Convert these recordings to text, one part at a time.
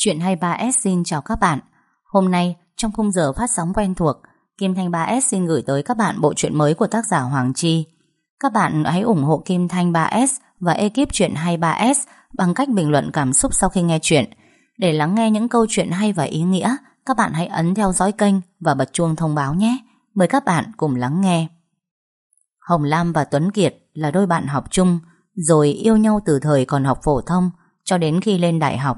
Chuyện hay 3S xin chào các bạn. Hôm nay, trong khung giờ phát sóng quen thuộc, Kim Thanh 3S xin gửi tới các bạn bộ truyện mới của tác giả Hoàng Chi. Các bạn hãy ủng hộ Kim Thanh 3S và ekip Chuyện hay 3S bằng cách bình luận cảm xúc sau khi nghe chuyện. Để lắng nghe những câu chuyện hay và ý nghĩa, các bạn hãy ấn theo dõi kênh và bật chuông thông báo nhé. Mời các bạn cùng lắng nghe. Hồng Lam và Tuấn Kiệt là đôi bạn học chung, rồi yêu nhau từ thời còn học phổ thông cho đến khi lên đại học.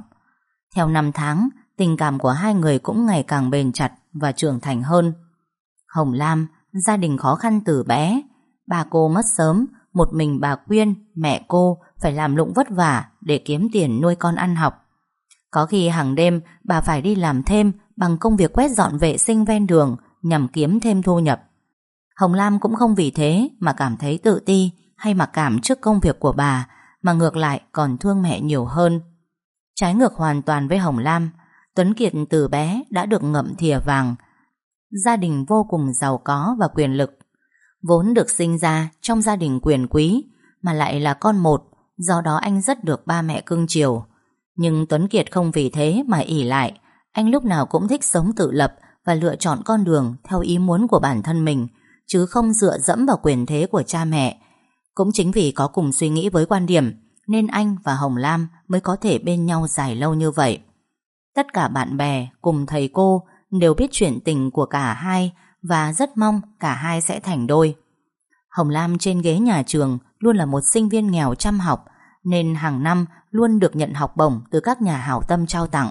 Theo năm tháng, tình cảm của hai người cũng ngày càng bền chặt và trưởng thành hơn. Hồng Lam, gia đình khó khăn từ bé. Bà cô mất sớm, một mình bà Quyên, mẹ cô phải làm lụng vất vả để kiếm tiền nuôi con ăn học. Có khi hàng đêm bà phải đi làm thêm bằng công việc quét dọn vệ sinh ven đường nhằm kiếm thêm thu nhập. Hồng Lam cũng không vì thế mà cảm thấy tự ti hay mặc cảm trước công việc của bà mà ngược lại còn thương mẹ nhiều hơn. Trái ngược hoàn toàn với Hồng Lam, Tuấn Kiệt từ bé đã được ngậm thìa vàng. Gia đình vô cùng giàu có và quyền lực. Vốn được sinh ra trong gia đình quyền quý, mà lại là con một, do đó anh rất được ba mẹ cưng chiều. Nhưng Tuấn Kiệt không vì thế mà ỉ lại, anh lúc nào cũng thích sống tự lập và lựa chọn con đường theo ý muốn của bản thân mình, chứ không dựa dẫm vào quyền thế của cha mẹ. Cũng chính vì có cùng suy nghĩ với quan điểm nên anh và Hồng Lam mới có thể bên nhau dài lâu như vậy. Tất cả bạn bè cùng thầy cô đều biết chuyện tình của cả hai và rất mong cả hai sẽ thành đôi. Hồng Lam trên ghế nhà trường luôn là một sinh viên nghèo chăm học nên hàng năm luôn được nhận học bổng từ các nhà hảo tâm trao tặng.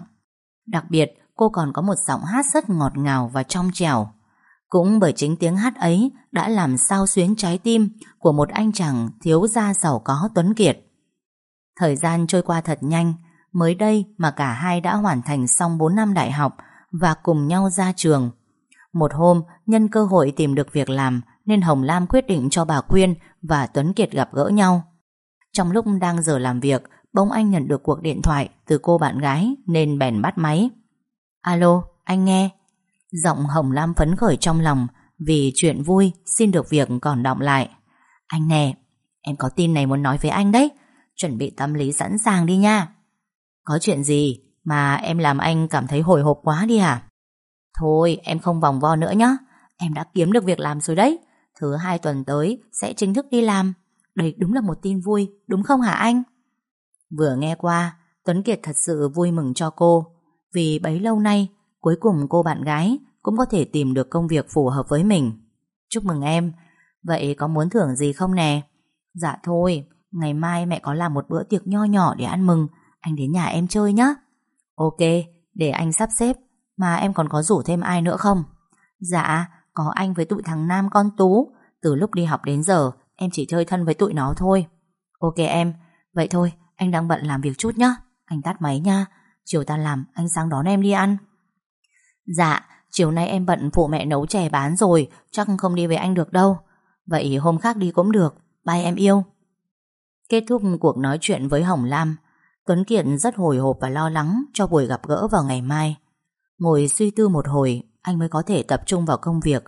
Đặc biệt, cô còn có một giọng hát rất ngọt ngào và trong trẻo. Cũng bởi chính tiếng hát ấy đã làm sao xuyến trái tim của một anh chàng thiếu gia giàu có Tuấn Kiệt. Thời gian trôi qua thật nhanh, mới đây mà cả hai đã hoàn thành xong 4 năm đại học và cùng nhau ra trường. Một hôm, nhân cơ hội tìm được việc làm nên Hồng Lam quyết định cho bà Quyên và Tuấn Kiệt gặp gỡ nhau. Trong lúc đang giờ làm việc, bông anh nhận được cuộc điện thoại từ cô bạn gái nên bèn bắt máy. Alo, anh nghe. Giọng Hồng Lam phấn khởi trong lòng vì chuyện vui xin được việc còn động lại. Anh nè, em có tin này muốn nói với anh đấy. Chuẩn bị tâm lý sẵn sàng đi nha. Có chuyện gì mà em làm anh cảm thấy hồi hộp quá đi hả? À? Thôi, em không vòng vo nữa nhé Em đã kiếm được việc làm rồi đấy. Thứ hai tuần tới sẽ chính thức đi làm. Đây đúng là một tin vui, Đúng không hả anh? Vừa nghe qua, Tuấn Kiệt thật sự vui mừng cho cô. Vì bấy lâu nay, Cuối cùng cô bạn gái Cũng có thể tìm được công việc phù hợp với mình. Chúc mừng em. Vậy có muốn thưởng gì không nè? Dạ thôi. Ngày mai mẹ có làm một bữa tiệc nho nhỏ để ăn mừng. Anh đến nhà em chơi nhé. Ok, để anh sắp xếp. Mà em còn có rủ thêm ai nữa không? Dạ, có anh với tụi thằng Nam con Tú. Từ lúc đi học đến giờ Em chỉ chơi thân với tụi nó thôi. Ok em, vậy thôi Anh đang bận làm việc chút nhá. Anh tắt máy nha. Chiều ta làm, anh sang đón em đi ăn. Dạ, chiều nay em bận phụ mẹ nấu chè bán rồi Chắc không đi với anh được đâu. Vậy hôm khác đi cũng được. Bye em yêu. Kết thúc cuộc nói chuyện với Hồng Lam, Tuấn Kiệt rất hồi hộp và lo lắng cho buổi gặp gỡ vào ngày mai. Ngồi suy tư một hồi, anh mới có thể tập trung vào công việc.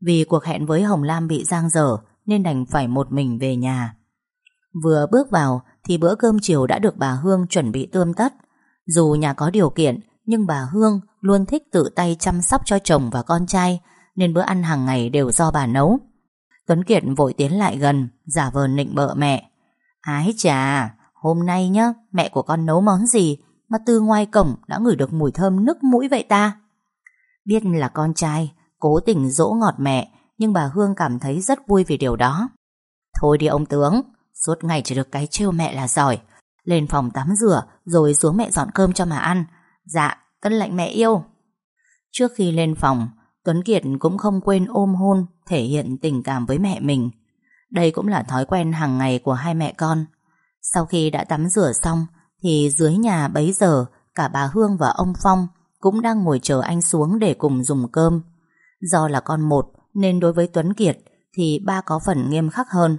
Vì cuộc hẹn với Hồng Lam bị giang dở nên đành phải một mình về nhà. Vừa bước vào thì bữa cơm chiều đã được bà Hương chuẩn bị tươm tất. Dù nhà có điều kiện nhưng bà Hương luôn thích tự tay chăm sóc cho chồng và con trai nên bữa ăn hàng ngày đều do bà nấu. Tuấn Kiệt vội tiến lại gần, giả vờ nịnh bợ mẹ. Ái chà, hôm nay nhá, mẹ của con nấu món gì mà từ ngoài cổng đã ngửi được mùi thơm nức mũi vậy ta? Biết là con trai, cố tình dỗ ngọt mẹ, nhưng bà Hương cảm thấy rất vui vì điều đó. Thôi đi ông tướng, suốt ngày chỉ được cái trêu mẹ là giỏi. Lên phòng tắm rửa rồi xuống mẹ dọn cơm cho mà ăn. Dạ, tân lệnh mẹ yêu. Trước khi lên phòng, Tuấn Kiệt cũng không quên ôm hôn thể hiện tình cảm với mẹ mình. Đây cũng là thói quen hàng ngày của hai mẹ con. Sau khi đã tắm rửa xong, thì dưới nhà bấy giờ cả bà Hương và ông Phong cũng đang ngồi chờ anh xuống để cùng dùng cơm. Do là con một nên đối với Tuấn Kiệt thì ba có phần nghiêm khắc hơn.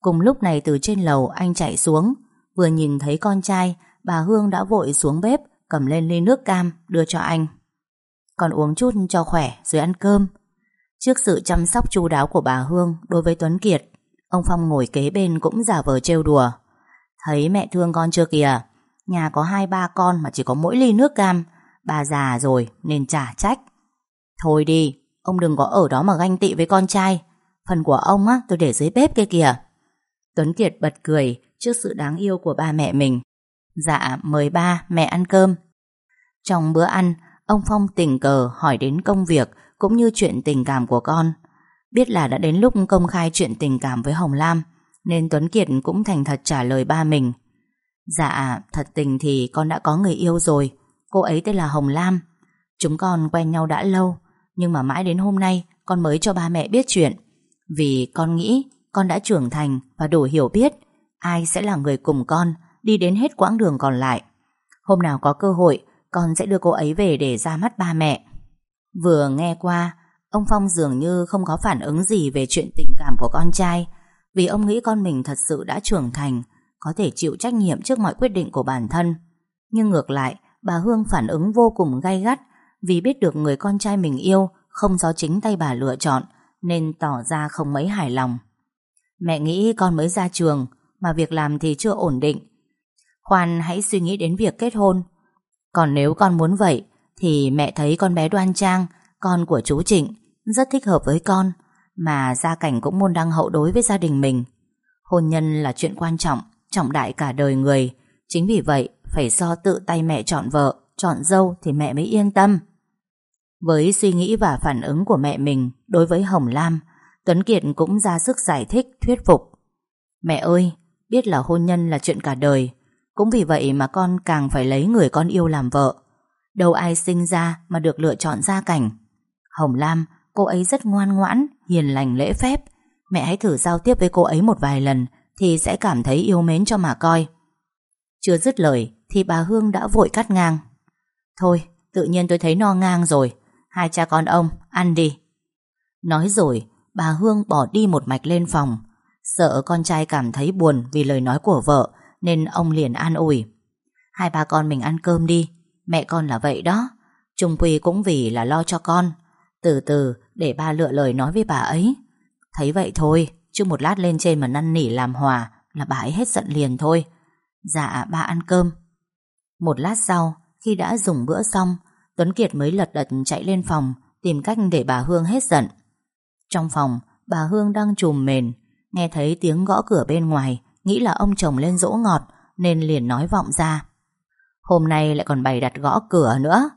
Cùng lúc này từ trên lầu anh chạy xuống, vừa nhìn thấy con trai, bà Hương đã vội xuống bếp cầm lên ly nước cam đưa cho anh. Còn uống chút cho khỏe rồi ăn cơm. Trước sự chăm sóc chu đáo của bà Hương đối với Tuấn Kiệt, Ông Phong ngồi kế bên cũng giả vờ trêu đùa. Thấy mẹ thương con chưa kìa? Nhà có hai ba con mà chỉ có mỗi ly nước cam. Bà già rồi nên trả trách. Thôi đi, Ông đừng có ở đó mà ganh tị với con trai. Phần của ông á, tôi để dưới bếp kia kìa. Tuấn Kiệt bật cười Trước sự đáng yêu của ba mẹ mình. Dạ mời ba mẹ ăn cơm. Trong bữa ăn, Ông Phong tình cờ hỏi đến công việc Cũng như chuyện tình cảm của con. Biết là đã đến lúc công khai chuyện tình cảm với Hồng Lam, Nên Tuấn Kiệt cũng thành thật trả lời ba mình. Dạ thật tình thì con đã có người yêu rồi, Cô ấy tên là Hồng Lam. Chúng con quen nhau đã lâu, Nhưng mà mãi đến hôm nay, Con mới cho ba mẹ biết chuyện. Vì con nghĩ con đã trưởng thành Và đủ hiểu biết, Ai sẽ là người cùng con Đi đến hết quãng đường còn lại. Hôm nào có cơ hội, Con sẽ đưa cô ấy về để ra mắt ba mẹ. Vừa nghe qua Ông Phong dường như không có phản ứng gì về chuyện tình cảm của con trai vì ông nghĩ con mình thật sự đã trưởng thành có thể chịu trách nhiệm trước mọi quyết định của bản thân. Nhưng ngược lại, bà Hương phản ứng vô cùng gay gắt vì biết được người con trai mình yêu không do chính tay bà lựa chọn nên tỏ ra không mấy hài lòng. Mẹ nghĩ con mới ra trường mà việc làm thì chưa ổn định. Khoan hãy suy nghĩ đến việc kết hôn. Còn nếu con muốn vậy thì mẹ thấy con bé đoan trang, con của chú Trịnh rất thích hợp với con, mà gia cảnh cũng môn đăng hậu đối với gia đình mình. Hôn nhân là chuyện quan trọng, trọng đại cả đời người, chính vì vậy phải do tự tay mẹ chọn vợ, chọn dâu thì mẹ mới yên tâm. Với suy nghĩ và phản ứng của mẹ mình đối với Hồng Lam, Tuấn Kiệt cũng ra sức giải thích, thuyết phục. Mẹ ơi, biết là hôn nhân là chuyện cả đời, cũng vì vậy mà con càng phải lấy người con yêu làm vợ. Đâu ai sinh ra mà được lựa chọn gia cảnh. Hồng Lam Cô ấy rất ngoan ngoãn, hiền lành lễ phép. Mẹ hãy thử giao tiếp với cô ấy một vài lần Thì sẽ cảm thấy yêu mến cho mà coi. Chưa dứt lời Thì bà Hương đã vội cắt ngang. Thôi tự nhiên tôi thấy no ngang rồi. Hai cha con ông ăn đi. Nói rồi Bà Hương bỏ đi một mạch lên phòng. Sợ con trai cảm thấy buồn Vì lời nói của vợ Nên ông liền an ủi. Hai ba con mình ăn cơm đi. Mẹ con là vậy đó. Trung Quy cũng vì là lo cho con. Từ từ để ba lựa lời nói với bà ấy. Thấy vậy thôi, Chứ một lát lên trên mà năn nỉ làm hòa Là bà ấy hết giận liền thôi. Dạ ba ăn cơm. Một lát sau, khi đã dùng bữa xong, Tuấn Kiệt mới lật đật chạy lên phòng Tìm cách để bà Hương hết giận. Trong phòng, bà Hương đang trùm mền, Nghe thấy tiếng gõ cửa bên ngoài, Nghĩ là ông chồng lên dỗ ngọt, Nên liền nói vọng ra. Hôm nay lại còn bày đặt gõ cửa nữa.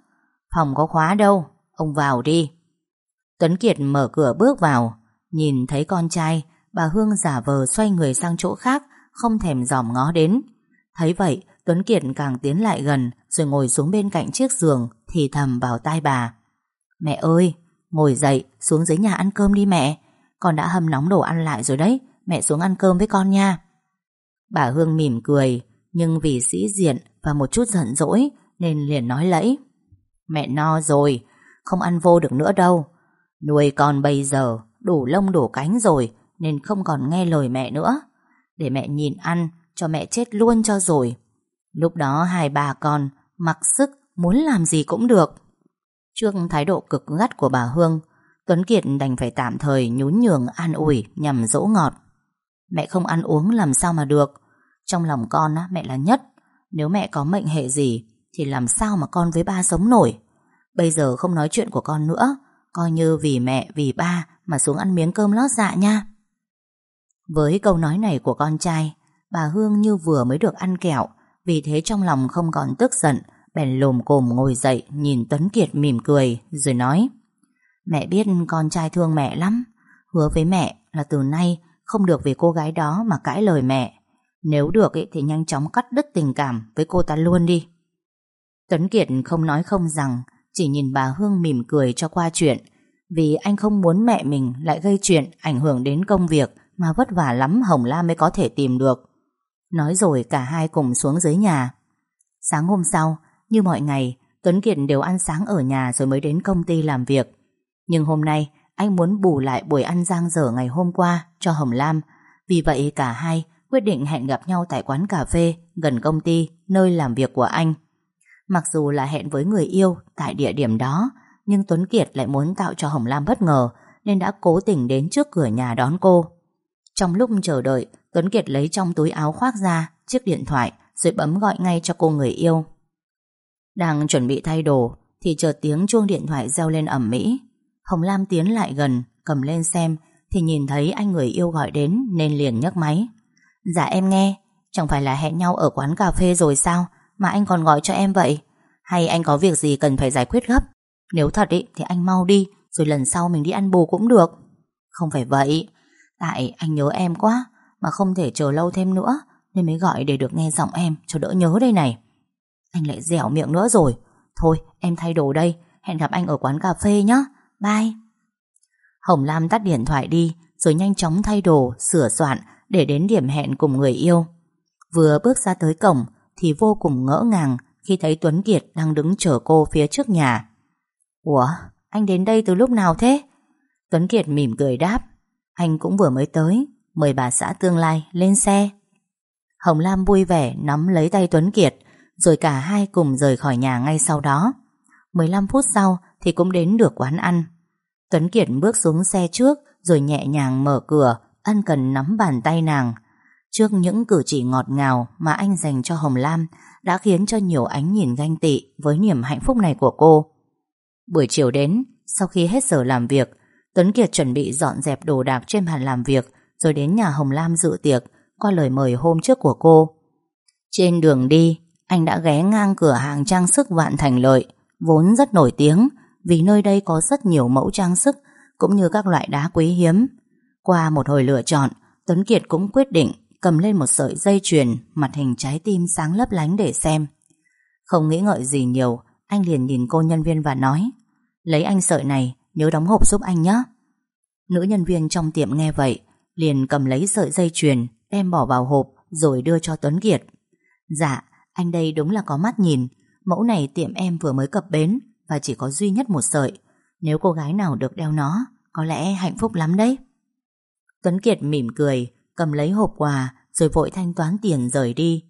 Phòng có khóa đâu, Ông vào đi. Tuấn Kiệt mở cửa bước vào, Nhìn thấy con trai, Bà Hương giả vờ xoay người sang chỗ khác, Không thèm dòm ngó đến. Thấy vậy, Tuấn Kiệt càng tiến lại gần, Rồi ngồi xuống bên cạnh chiếc giường, Thì thầm vào tai bà, Mẹ ơi, ngồi dậy, xuống dưới nhà ăn cơm đi mẹ. Con đã hâm nóng đồ ăn lại rồi đấy, Mẹ xuống ăn cơm với con nha. Bà Hương mỉm cười, Nhưng vì sĩ diện và một chút giận dỗi Nên liền nói lẫy, Mẹ no rồi, Không ăn vô được nữa đâu. Nuôi con bây giờ đủ lông đủ cánh rồi nên không còn nghe lời mẹ nữa. Để mẹ nhìn ăn cho mẹ chết luôn cho rồi. Lúc đó hai bà con mặc sức muốn làm gì cũng được. Trước thái độ cực gắt của bà Hương, Tuấn Kiệt đành phải tạm thời nhún nhường an ủi nhằm dỗ ngọt. Mẹ không ăn uống làm sao mà được. Trong lòng con á, mẹ là nhất. Nếu mẹ có mệnh hệ gì thì làm sao mà con với ba sống nổi. Bây giờ không nói chuyện của con nữa Coi như vì mẹ, vì ba mà xuống ăn miếng cơm lót dạ nha. Với câu nói này của con trai, bà Hương như vừa mới được ăn kẹo, vì thế trong lòng không còn tức giận, bèn lồm cồm ngồi dậy nhìn Tuấn Kiệt mỉm cười rồi nói Mẹ biết con trai thương mẹ lắm, hứa với mẹ là từ nay không được vì cô gái đó mà cãi lời mẹ. Nếu được ý, thì nhanh chóng cắt đứt tình cảm với cô ta luôn đi. Tuấn Kiệt không nói không rằng chỉ nhìn bà Hương mỉm cười cho qua chuyện. Vì anh không muốn mẹ mình lại gây chuyện Ảnh hưởng đến công việc Mà vất vả lắm Hồng Lam mới có thể tìm được. Nói rồi cả hai cùng xuống dưới nhà. Sáng hôm sau, Như mọi ngày, Tuấn Kiệt đều ăn sáng ở nhà rồi mới đến công ty làm việc. Nhưng hôm nay, Anh muốn bù lại buổi ăn giang dở ngày hôm qua Cho Hồng Lam. Vì vậy cả hai quyết định hẹn gặp nhau tại quán cà phê gần công ty, nơi làm việc của anh. Mặc dù là hẹn với người yêu tại địa điểm đó, nhưng Tuấn Kiệt lại muốn tạo cho Hồng Lam bất ngờ nên đã cố tình đến trước cửa nhà đón cô. Trong lúc chờ đợi, Tuấn Kiệt lấy trong túi áo khoác ra chiếc điện thoại rồi bấm gọi ngay cho cô người yêu. Đang chuẩn bị thay đồ thì chợt tiếng chuông điện thoại reo lên ầm mỹ. Hồng Lam tiến lại gần, cầm lên xem thì nhìn thấy anh người yêu gọi đến nên liền nhấc máy. Dạ em nghe, chẳng phải là hẹn nhau ở quán cà phê rồi sao? mà anh còn gọi cho em vậy? Hay anh có việc gì cần phải giải quyết gấp? Nếu thật ý, thì anh mau đi, rồi lần sau mình đi ăn bù cũng được. Không phải vậy, tại anh nhớ em quá, mà không thể chờ lâu thêm nữa, nên mới gọi để được nghe giọng em, cho đỡ nhớ đây này. Anh lại dẻo miệng nữa rồi. Thôi, em thay đồ đây, hẹn gặp anh ở quán cà phê nhé. Bye. Hồng Lam tắt điện thoại đi, rồi nhanh chóng thay đồ, sửa soạn để đến điểm hẹn cùng người yêu. Vừa bước ra tới cổng, thì vô cùng ngỡ ngàng khi thấy Tuấn Kiệt đang đứng chờ cô phía trước nhà. Ủa, anh đến đây từ lúc nào thế? Tuấn Kiệt mỉm cười đáp. Anh cũng vừa mới tới, mời bà xã tương lai lên xe. Hồng Lam vui vẻ nắm lấy tay Tuấn Kiệt, rồi cả hai cùng rời khỏi nhà ngay sau đó. 15 phút sau thì cũng đến được quán ăn. Tuấn Kiệt bước xuống xe trước rồi nhẹ nhàng mở cửa, ân cần nắm bàn tay nàng. Trước những cử chỉ ngọt ngào mà anh dành cho Hồng Lam đã khiến cho nhiều ánh nhìn ganh tị với niềm hạnh phúc này của cô. Buổi chiều đến, sau khi hết giờ làm việc, Tuấn Kiệt chuẩn bị dọn dẹp đồ đạc trên bàn làm việc rồi đến nhà Hồng Lam dự tiệc qua lời mời hôm trước của cô. Trên đường đi, anh đã ghé ngang cửa hàng trang sức Vạn Thành Lợi, vốn rất nổi tiếng vì nơi đây có rất nhiều mẫu trang sức cũng như các loại đá quý hiếm. Qua một hồi lựa chọn, Tuấn Kiệt cũng quyết định cầm lên một sợi dây chuyền mặt hình trái tim sáng lấp lánh để xem. Không nghĩ ngợi gì nhiều, anh liền nhìn cô nhân viên và nói Lấy anh sợi này, nhớ đóng hộp giúp anh nhé. Nữ nhân viên trong tiệm nghe vậy, liền cầm lấy sợi dây chuyền, đem bỏ vào hộp rồi đưa cho Tuấn Kiệt. Dạ, anh đây đúng là có mắt nhìn, mẫu này tiệm em vừa mới cập bến và chỉ có duy nhất một sợi. Nếu cô gái nào được đeo nó, có lẽ hạnh phúc lắm đấy. Tuấn Kiệt mỉm cười, cầm lấy hộp quà rồi vội thanh toán tiền rời đi.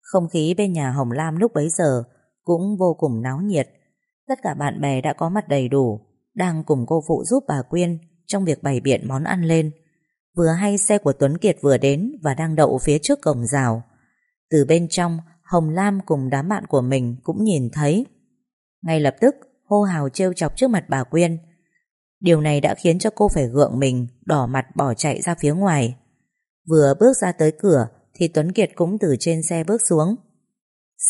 Không khí bên nhà Hồng Lam lúc bấy giờ cũng vô cùng náo nhiệt. Tất cả bạn bè đã có mặt đầy đủ, đang cùng cô phụ giúp bà Quyên trong việc bày biện món ăn lên. Vừa hay xe của Tuấn Kiệt vừa đến và đang đậu phía trước cổng rào. Từ bên trong, Hồng Lam cùng đám bạn của mình cũng nhìn thấy. Ngay lập tức, hô hào trêu chọc trước mặt bà Quyên. Điều này đã khiến cho cô phải gượng mình, đỏ mặt bỏ chạy ra phía ngoài. Vừa bước ra tới cửa thì Tuấn Kiệt cũng từ trên xe bước xuống.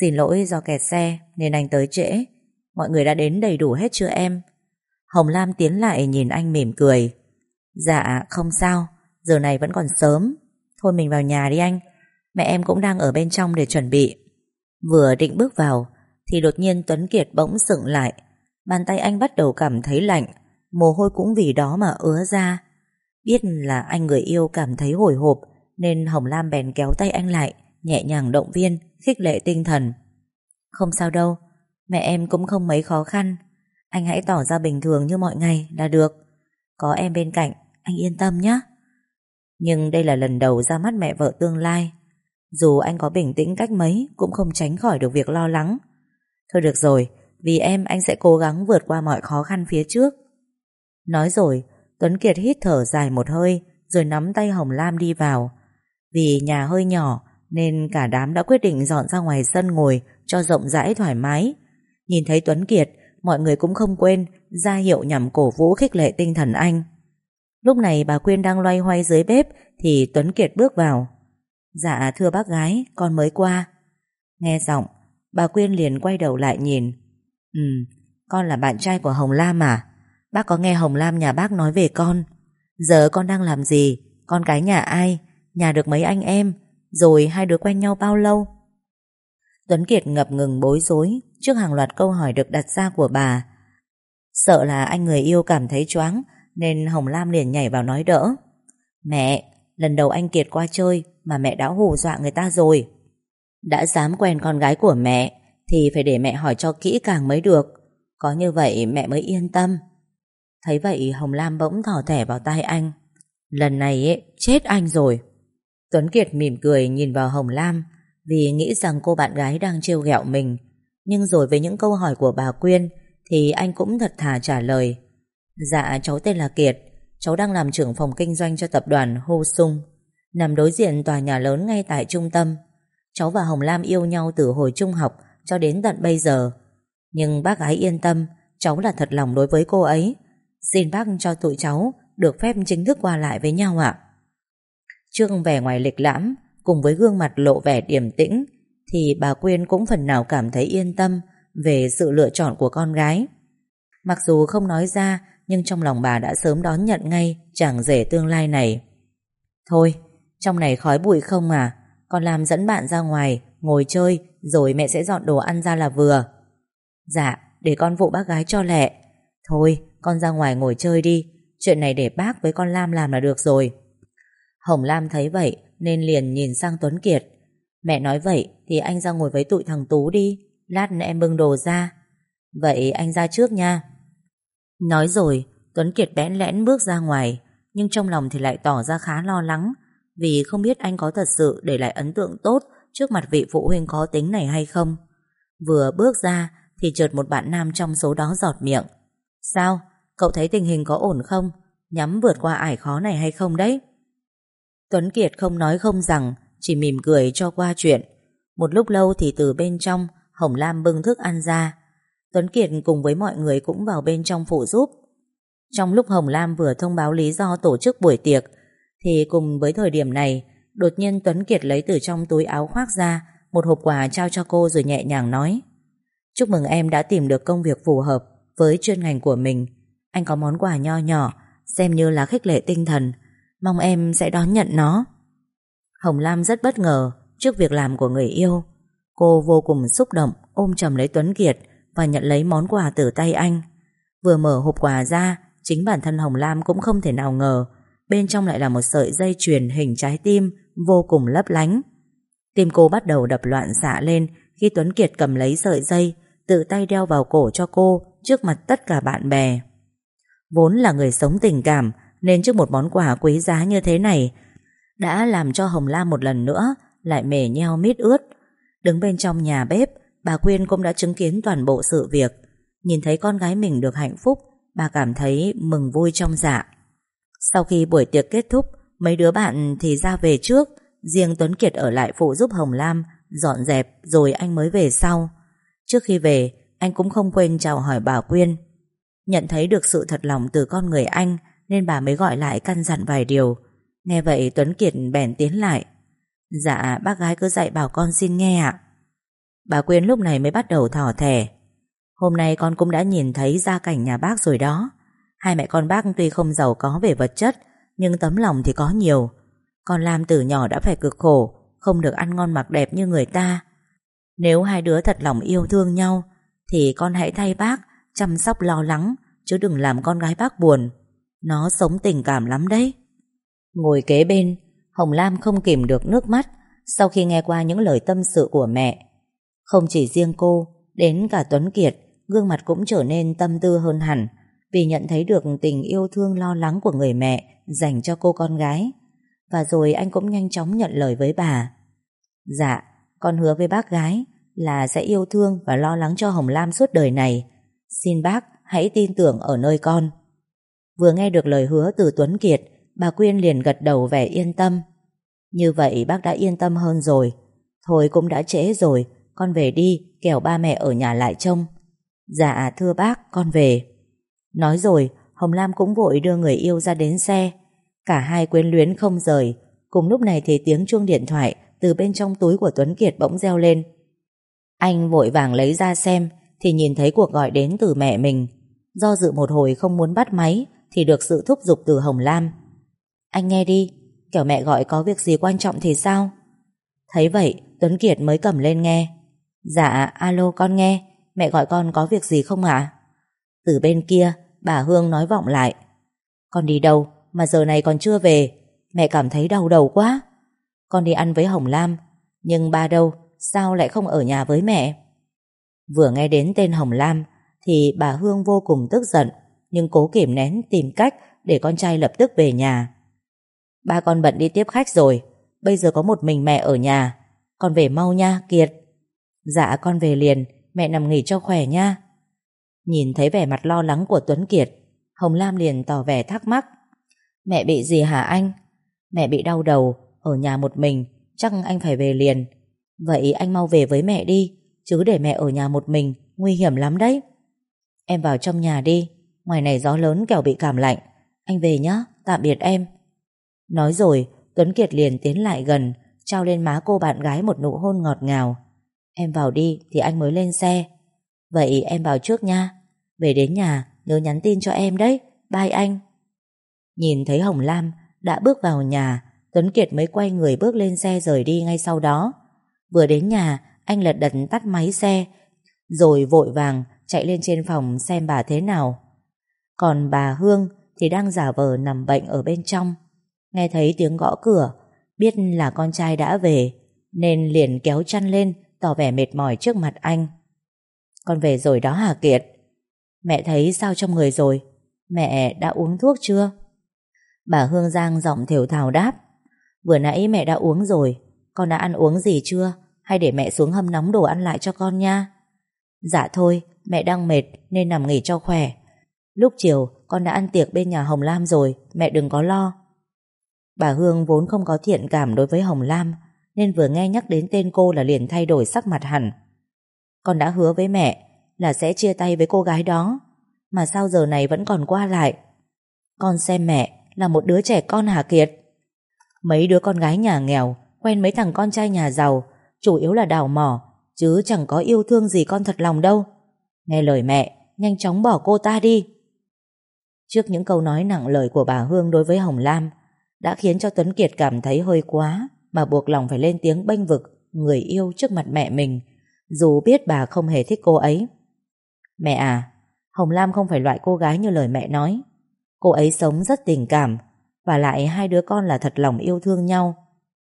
Xin lỗi do kẹt xe nên anh tới trễ. Mọi người đã đến đầy đủ hết chưa em? Hồng Lam tiến lại nhìn anh mỉm cười. Dạ không sao, giờ này vẫn còn sớm. Thôi mình vào nhà đi anh, mẹ em cũng đang ở bên trong để chuẩn bị. Vừa định bước vào thì đột nhiên Tuấn Kiệt bỗng sững lại. Bàn tay anh bắt đầu cảm thấy lạnh, mồ hôi cũng vì đó mà ứa ra. Biết là anh người yêu cảm thấy hồi hộp nên Hồng Lam bèn kéo tay anh lại, nhẹ nhàng động viên, khích lệ tinh thần. Không sao đâu, mẹ em cũng không mấy khó khăn. Anh hãy tỏ ra bình thường như mọi ngày là được. Có em bên cạnh, anh yên tâm nhé. Nhưng đây là lần đầu ra mắt mẹ vợ tương lai. Dù anh có bình tĩnh cách mấy cũng không tránh khỏi được việc lo lắng. Thôi được rồi, vì em anh sẽ cố gắng vượt qua mọi khó khăn phía trước. Nói rồi, Tuấn Kiệt hít thở dài một hơi rồi nắm tay Hồng Lam đi vào. Vì nhà hơi nhỏ nên cả đám đã quyết định dọn ra ngoài sân ngồi cho rộng rãi thoải mái. Nhìn thấy Tuấn Kiệt, mọi người cũng không quên ra hiệu nhằm cổ vũ khích lệ tinh thần anh. Lúc này bà Quyên đang loay hoay dưới bếp thì Tuấn Kiệt bước vào. Dạ thưa bác gái, con mới qua. Nghe giọng, bà Quyên liền quay đầu lại nhìn. Ừ, con là bạn trai của Hồng Lam à? Bác có nghe Hồng Lam nhà bác nói về con. Giờ con đang làm gì? Con cái nhà ai? Nhà được mấy anh em? Rồi hai đứa quen nhau bao lâu? Tuấn Kiệt ngập ngừng bối rối Trước hàng loạt câu hỏi được đặt ra của bà. Sợ là anh người yêu cảm thấy choáng, Nên Hồng Lam liền nhảy vào nói đỡ. Mẹ, Lần đầu anh Kiệt qua chơi Mà mẹ đã hù dọa người ta rồi. Đã dám quen con gái của mẹ Thì phải để mẹ hỏi cho kỹ càng mới được. Có như vậy mẹ mới yên tâm. Thấy vậy Hồng Lam bỗng thỏ thẻ vào tay anh. Lần này ấy, chết anh rồi. Tuấn Kiệt mỉm cười nhìn vào Hồng Lam Vì nghĩ rằng cô bạn gái đang trêu ghẹo mình. Nhưng rồi với những câu hỏi của bà Quyên Thì anh cũng thật thà trả lời. Dạ cháu tên là Kiệt. Cháu đang làm trưởng phòng kinh doanh cho tập đoàn Hô Sung. Nằm đối diện tòa nhà lớn ngay tại trung tâm. Cháu và Hồng Lam yêu nhau từ hồi trung học Cho đến tận bây giờ. Nhưng bác gái yên tâm Cháu là thật lòng đối với cô ấy. Xin bác cho tụi cháu được phép chính thức qua lại với nhau ạ. Trương vẻ ngoài lịch lãm, cùng với gương mặt lộ vẻ điềm tĩnh, thì bà Quyên cũng phần nào cảm thấy yên tâm về sự lựa chọn của con gái. Mặc dù không nói ra, nhưng trong lòng bà đã sớm đón nhận ngay chàng rể tương lai này. Thôi, trong này khói bụi không à, con làm dẫn bạn ra ngoài, ngồi chơi, rồi mẹ sẽ dọn đồ ăn ra là vừa. Dạ, để con vụ bác gái cho lẹ. Thôi, con ra ngoài ngồi chơi đi. Chuyện này để bác với con Lam làm là được rồi. Hồng Lam thấy vậy Nên liền nhìn sang Tuấn Kiệt. Mẹ nói vậy thì anh ra ngồi với tụi thằng Tú đi. Lát em bưng đồ ra. Vậy anh ra trước nha. Nói rồi, Tuấn Kiệt bẽn lẽn bước ra ngoài, Nhưng trong lòng thì lại tỏ ra khá lo lắng, Vì không biết anh có thật sự để lại ấn tượng tốt Trước mặt vị phụ huynh khó tính này hay không. Vừa bước ra Thì chợt một bạn nam trong số đó giọt miệng. Sao? Cậu thấy tình hình có ổn không? Nhắm vượt qua ải khó này hay không đấy? Tuấn Kiệt không nói không rằng, chỉ mỉm cười cho qua chuyện. Một lúc lâu thì từ bên trong, Hồng Lam bưng thức ăn ra. Tuấn Kiệt cùng với mọi người cũng vào bên trong phụ giúp. Trong lúc Hồng Lam vừa thông báo lý do tổ chức buổi tiệc, thì cùng với thời điểm này, đột nhiên Tuấn Kiệt lấy từ trong túi áo khoác ra một hộp quà trao cho cô rồi nhẹ nhàng nói Chúc mừng em đã tìm được công việc phù hợp với chuyên ngành của mình. Anh có món quà nho nhỏ, Xem như là khích lệ tinh thần. Mong em sẽ đón nhận nó. Hồng Lam rất bất ngờ Trước việc làm của người yêu. Cô vô cùng xúc động, ôm chầm lấy Tuấn Kiệt Và nhận lấy món quà từ tay anh. Vừa mở hộp quà ra, Chính bản thân Hồng Lam cũng không thể nào ngờ, Bên trong lại là một sợi dây chuyền hình trái tim Vô cùng lấp lánh. Tim cô bắt đầu đập loạn xạ lên Khi Tuấn Kiệt cầm lấy sợi dây, Tự tay đeo vào cổ cho cô Trước mặt tất cả bạn bè. Vốn là người sống tình cảm, Nên trước một món quà quý giá như thế này, Đã làm cho Hồng Lam một lần nữa Lại mề nheo mít ướt. Đứng bên trong nhà bếp, Bà Quyên cũng đã chứng kiến toàn bộ sự việc. Nhìn thấy con gái mình được hạnh phúc, Bà cảm thấy mừng vui trong dạ. Sau khi buổi tiệc kết thúc, Mấy đứa bạn thì ra về trước. Riêng Tuấn Kiệt ở lại phụ giúp Hồng Lam, Dọn dẹp, rồi anh mới về sau. Trước khi về, Anh cũng không quên chào hỏi bà Quyên. Nhận thấy được sự thật lòng từ con người anh, nên bà mới gọi lại căn dặn vài điều. Nghe vậy, Tuấn Kiệt bèn tiến lại. Dạ bác gái cứ dạy bảo con xin nghe ạ. Bà Quyên lúc này mới bắt đầu thỏ thẻ. Hôm nay con cũng đã nhìn thấy gia cảnh nhà bác rồi đó. Hai mẹ con bác tuy không giàu có về vật chất, nhưng tấm lòng thì có nhiều. Con Lam từ nhỏ đã phải cực khổ, không được ăn ngon mặc đẹp như người ta. Nếu hai đứa thật lòng yêu thương nhau, thì con hãy thay bác chăm sóc lo lắng, chứ đừng làm con gái bác buồn. Nó sống tình cảm lắm đấy. Ngồi kế bên, Hồng Lam không kìm được nước mắt sau khi nghe qua những lời tâm sự của mẹ. Không chỉ riêng cô, đến cả Tuấn Kiệt, gương mặt cũng trở nên tâm tư hơn hẳn vì nhận thấy được tình yêu thương lo lắng của người mẹ dành cho cô con gái. Và rồi anh cũng nhanh chóng nhận lời với bà. Dạ, con hứa với bác gái là sẽ yêu thương và lo lắng cho Hồng Lam suốt đời này. Xin bác, hãy tin tưởng ở nơi con. Vừa nghe được lời hứa từ Tuấn Kiệt, bà Quyên liền gật đầu vẻ yên tâm. Như vậy bác đã yên tâm hơn rồi. Thôi cũng đã trễ rồi, con về đi, kẻo ba mẹ ở nhà lại trông. Dạ thưa bác, con về. Nói rồi, Hồng Lam cũng vội đưa người yêu ra đến xe. Cả hai quyến luyến không rời. Cùng lúc này thì tiếng chuông điện thoại từ bên trong túi của Tuấn Kiệt bỗng reo lên. Anh vội vàng lấy ra xem, thì nhìn thấy cuộc gọi đến từ mẹ mình. Do dự một hồi không muốn bắt máy thì được sự thúc giục từ Hồng Lam. Anh nghe đi, kiểu mẹ gọi có việc gì quan trọng thì sao? Thấy vậy, Tuấn Kiệt mới cầm lên nghe. Dạ, alo con nghe, mẹ gọi con có việc gì không ạ? Từ bên kia, bà Hương nói vọng lại. Con đi đâu mà giờ này còn chưa về, mẹ cảm thấy đau đầu quá. Con đi ăn với Hồng Lam, nhưng ba đâu, sao lại không ở nhà với mẹ? Vừa nghe đến tên Hồng Lam thì bà Hương vô cùng tức giận nhưng cố kiểm nén tìm cách để con trai lập tức về nhà. Ba con bận đi tiếp khách rồi bây giờ có một mình mẹ ở nhà con về mau nha Kiệt. Dạ con về liền mẹ nằm nghỉ cho khỏe nha. Nhìn thấy vẻ mặt lo lắng của Tuấn Kiệt Hồng Lam liền tỏ vẻ thắc mắc Mẹ bị gì hả anh? Mẹ bị đau đầu, ở nhà một mình Chắc anh phải về liền Vậy anh mau về với mẹ đi chứ để mẹ ở nhà một mình nguy hiểm lắm đấy. Em vào trong nhà đi, ngoài này gió lớn kẻo bị cảm lạnh. Anh về nhé, tạm biệt em. Nói rồi, Tuấn Kiệt liền tiến lại gần, trao lên má cô bạn gái một nụ hôn ngọt ngào. Em vào đi thì anh mới lên xe. Vậy em vào trước nha. Về đến nhà, nhớ nhắn tin cho em đấy. Bye anh. Nhìn thấy Hồng Lam đã bước vào nhà, Tuấn Kiệt mới quay người bước lên xe rời đi ngay sau đó. Vừa đến nhà, anh lật đật tắt máy xe, rồi vội vàng chạy lên trên phòng xem bà thế nào. Còn bà Hương thì đang giả vờ nằm bệnh ở bên trong. Nghe thấy tiếng gõ cửa, biết là con trai đã về, nên liền kéo chăn lên, tỏ vẻ mệt mỏi trước mặt anh. Con về rồi đó Hà Kiệt? Mẹ thấy sao trong người rồi? Mẹ đã uống thuốc chưa? Bà Hương Giang giọng thiểu thào đáp. Vừa nãy mẹ đã uống rồi, con đã ăn uống gì chưa? Hay để mẹ xuống hâm nóng đồ ăn lại cho con nha. Dạ thôi, Mẹ đang mệt nên nằm nghỉ cho khỏe. Lúc chiều, con đã ăn tiệc bên nhà Hồng Lam rồi, Mẹ đừng có lo. Bà Hương vốn không có thiện cảm đối với Hồng Lam, Nên vừa nghe nhắc đến tên cô là liền thay đổi sắc mặt hẳn. Con đã hứa với mẹ Là sẽ chia tay với cô gái đó, Mà sao giờ này vẫn còn qua lại? Con xem mẹ là một đứa trẻ con hà Kiệt? Mấy đứa con gái nhà nghèo, Quen mấy thằng con trai nhà giàu chủ yếu là đào mỏ, chứ chẳng có yêu thương gì con thật lòng đâu. Nghe lời mẹ, nhanh chóng bỏ cô ta đi. Trước những câu nói nặng lời của bà Hương đối với Hồng Lam, đã khiến cho Tuấn Kiệt cảm thấy hơi quá mà buộc lòng phải lên tiếng bênh vực người yêu trước mặt mẹ mình, dù biết bà không hề thích cô ấy. Mẹ à, Hồng Lam không phải loại cô gái như lời mẹ nói. Cô ấy sống rất tình cảm, và lại hai đứa con là thật lòng yêu thương nhau.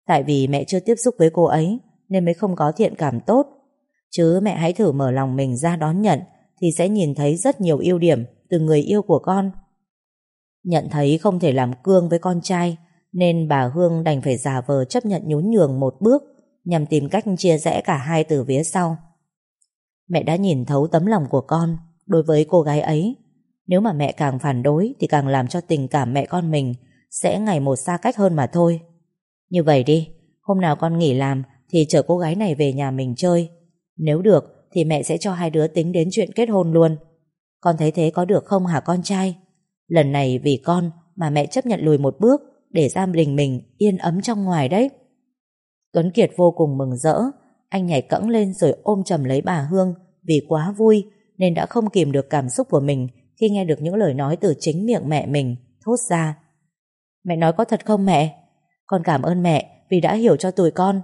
Tại vì mẹ chưa tiếp xúc với cô ấy, nên mới không có thiện cảm tốt. Chứ mẹ hãy thử mở lòng mình ra đón nhận thì sẽ nhìn thấy rất nhiều ưu điểm từ người yêu của con. Nhận thấy không thể làm cương với con trai nên bà Hương đành phải giả vờ chấp nhận nhún nhường một bước nhằm tìm cách chia rẽ cả hai từ phía sau. Mẹ đã nhìn thấu tấm lòng của con đối với cô gái ấy. Nếu mà mẹ càng phản đối thì càng làm cho tình cảm mẹ con mình sẽ ngày một xa cách hơn mà thôi. Như vậy đi, hôm nào con nghỉ làm thì chở cô gái này về nhà mình chơi. Nếu được thì mẹ sẽ cho hai đứa tính đến chuyện kết hôn luôn. Con thấy thế có được không hả con trai? Lần này vì con mà mẹ chấp nhận lùi một bước để giam đình mình yên ấm trong ngoài đấy. Tuấn Kiệt vô cùng mừng rỡ, anh nhảy cẫng lên rồi ôm chầm lấy bà Hương vì quá vui nên đã không kìm được cảm xúc của mình khi nghe được những lời nói từ chính miệng mẹ mình thốt ra. Mẹ nói có thật không mẹ? Con cảm ơn mẹ vì đã hiểu cho tụi con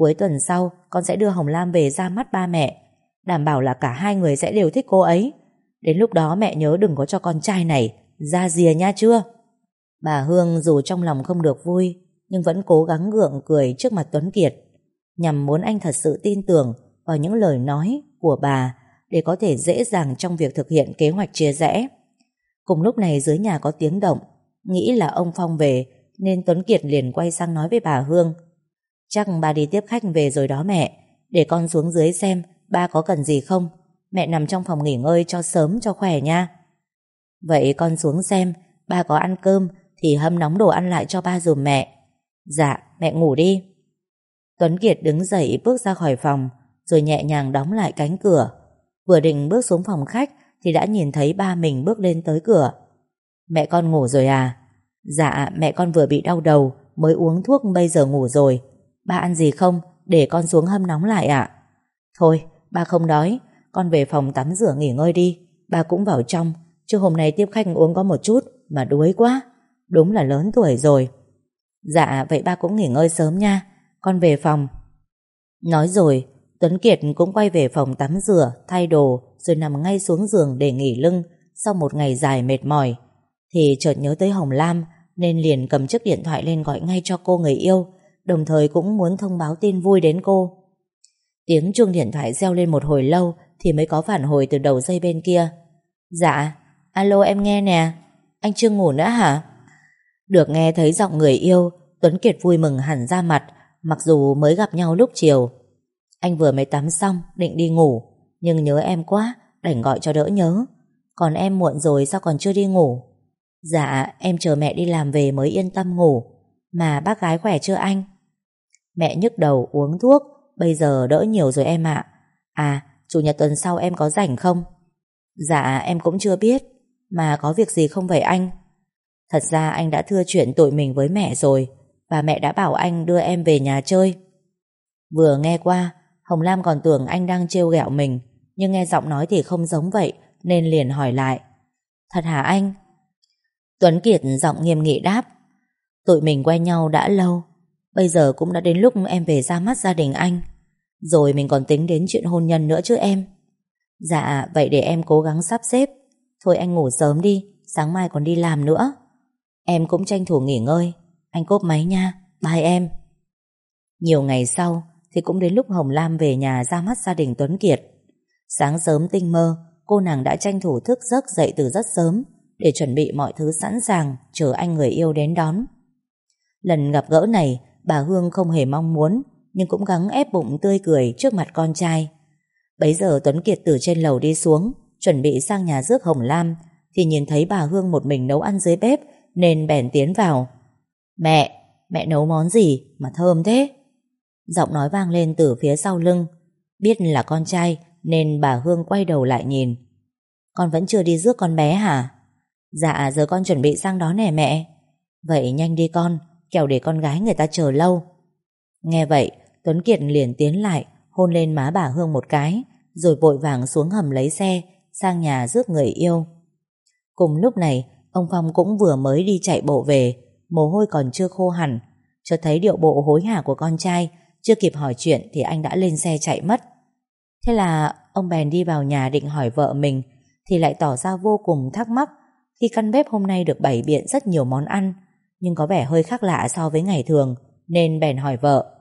Cuối tuần sau, con sẽ đưa Hồng Lam về ra mắt ba mẹ. Đảm bảo là cả hai người sẽ đều thích cô ấy. Đến lúc đó mẹ nhớ đừng có cho con trai này Ra rìa nha chưa? Bà Hương dù trong lòng không được vui, Nhưng vẫn cố gắng gượng cười trước mặt Tuấn Kiệt, Nhằm muốn anh thật sự tin tưởng Vào những lời nói của bà Để có thể dễ dàng trong việc thực hiện kế hoạch chia rẽ. Cùng lúc này dưới nhà có tiếng động, Nghĩ là ông Phong về, Nên Tuấn Kiệt liền quay sang nói với bà Hương. Chắc ba đi tiếp khách về rồi đó mẹ. Để con xuống dưới xem Ba có cần gì không. Mẹ nằm trong phòng nghỉ ngơi cho sớm, cho khỏe nha. Vậy con xuống xem, Ba có ăn cơm Thì hâm nóng đồ ăn lại cho ba dùm mẹ. Dạ mẹ ngủ đi. Tuấn Kiệt đứng dậy bước ra khỏi phòng, Rồi nhẹ nhàng đóng lại cánh cửa. Vừa định bước xuống phòng khách Thì đã nhìn thấy ba mình bước lên tới cửa. Mẹ con ngủ rồi à? Dạ mẹ con vừa bị đau đầu, Mới uống thuốc bây giờ ngủ rồi. Ba ăn gì không? Để con xuống hâm nóng lại ạ. Thôi, ba không đói. Con về phòng tắm rửa nghỉ ngơi đi. Ba cũng vào trong. Chứ hôm nay tiếp khách uống có một chút mà đuối quá. Đúng là lớn tuổi rồi. Dạ, vậy ba cũng nghỉ ngơi sớm nha. Con về phòng. Nói rồi, Tuấn Kiệt cũng quay về phòng tắm rửa, thay đồ rồi nằm ngay xuống giường để nghỉ lưng sau một ngày dài mệt mỏi. Thì chợt nhớ tới Hồng Lam nên liền cầm chiếc điện thoại lên gọi ngay cho cô người yêu đồng thời cũng muốn thông báo tin vui đến cô. Tiếng chuông điện thoại reo lên một hồi lâu thì mới có phản hồi từ đầu dây bên kia. Dạ, alo em nghe nè, anh chưa ngủ nữa hả? Được nghe thấy giọng người yêu, Tuấn Kiệt vui mừng hẳn ra mặt, mặc dù mới gặp nhau lúc chiều. Anh vừa mới tắm xong, định đi ngủ, nhưng nhớ em quá, đành gọi cho đỡ nhớ. Còn em muộn rồi sao còn chưa đi ngủ? Dạ, em chờ mẹ đi làm về mới yên tâm ngủ. Mà bác gái khỏe chưa anh? Mẹ nhức đầu uống thuốc, bây giờ đỡ nhiều rồi em ạ. À. chủ nhật tuần sau em có rảnh không? Dạ, em cũng chưa biết. Mà có việc gì không vậy anh? Thật ra anh đã thưa chuyện tội mình với mẹ rồi, và mẹ đã bảo anh đưa em về nhà chơi. Vừa nghe qua, Hồng Lam còn tưởng anh đang trêu ghẹo mình, nhưng nghe giọng nói thì không giống vậy, nên liền hỏi lại. Thật hả anh? Tuấn Kiệt giọng nghiêm nghị đáp Tụi mình quen nhau đã lâu, Bây giờ cũng đã đến lúc em về ra mắt gia đình anh. Rồi mình còn tính đến chuyện hôn nhân nữa chứ em. Dạ vậy để em cố gắng sắp xếp. Thôi anh ngủ sớm đi, Sáng mai còn đi làm nữa. Em cũng tranh thủ nghỉ ngơi. Anh cốp máy nha. Bye em. Nhiều ngày sau Thì cũng đến lúc Hồng Lam về nhà ra mắt gia đình Tuấn Kiệt. Sáng sớm tinh mơ, Cô nàng đã tranh thủ thức giấc dậy từ rất sớm Để chuẩn bị mọi thứ sẵn sàng, Chờ anh người yêu đến đón. Lần gặp gỡ này, bà Hương không hề mong muốn, nhưng cũng gắng ép bụng tươi cười trước mặt con trai. Bấy giờ Tuấn Kiệt từ trên lầu đi xuống, chuẩn bị sang nhà rước Hồng Lam, thì nhìn thấy bà Hương một mình nấu ăn dưới bếp, nên bèn tiến vào. Mẹ, mẹ nấu món gì mà thơm thế? Giọng nói vang lên từ phía sau lưng. Biết là con trai, nên bà Hương quay đầu lại nhìn. Con vẫn chưa đi rước con bé hả? Dạ, giờ con chuẩn bị sang đó nè mẹ. Vậy nhanh đi con, kẻo để con gái người ta chờ lâu. Nghe vậy, Tuấn Kiệt liền tiến lại, hôn lên má bà Hương một cái, rồi vội vàng xuống hầm lấy xe, sang nhà rước người yêu. Cùng lúc này, ông Phong cũng vừa mới đi chạy bộ về, mồ hôi còn chưa khô hẳn. Cho thấy điệu bộ hối hả của con trai, chưa kịp hỏi chuyện thì anh đã lên xe chạy mất. Thế là ông bèn đi vào nhà định hỏi vợ mình, thì lại tỏ ra vô cùng thắc mắc khi căn bếp hôm nay được bày biện rất nhiều món ăn, nhưng có vẻ hơi khác lạ so với ngày thường, nên bèn hỏi vợ.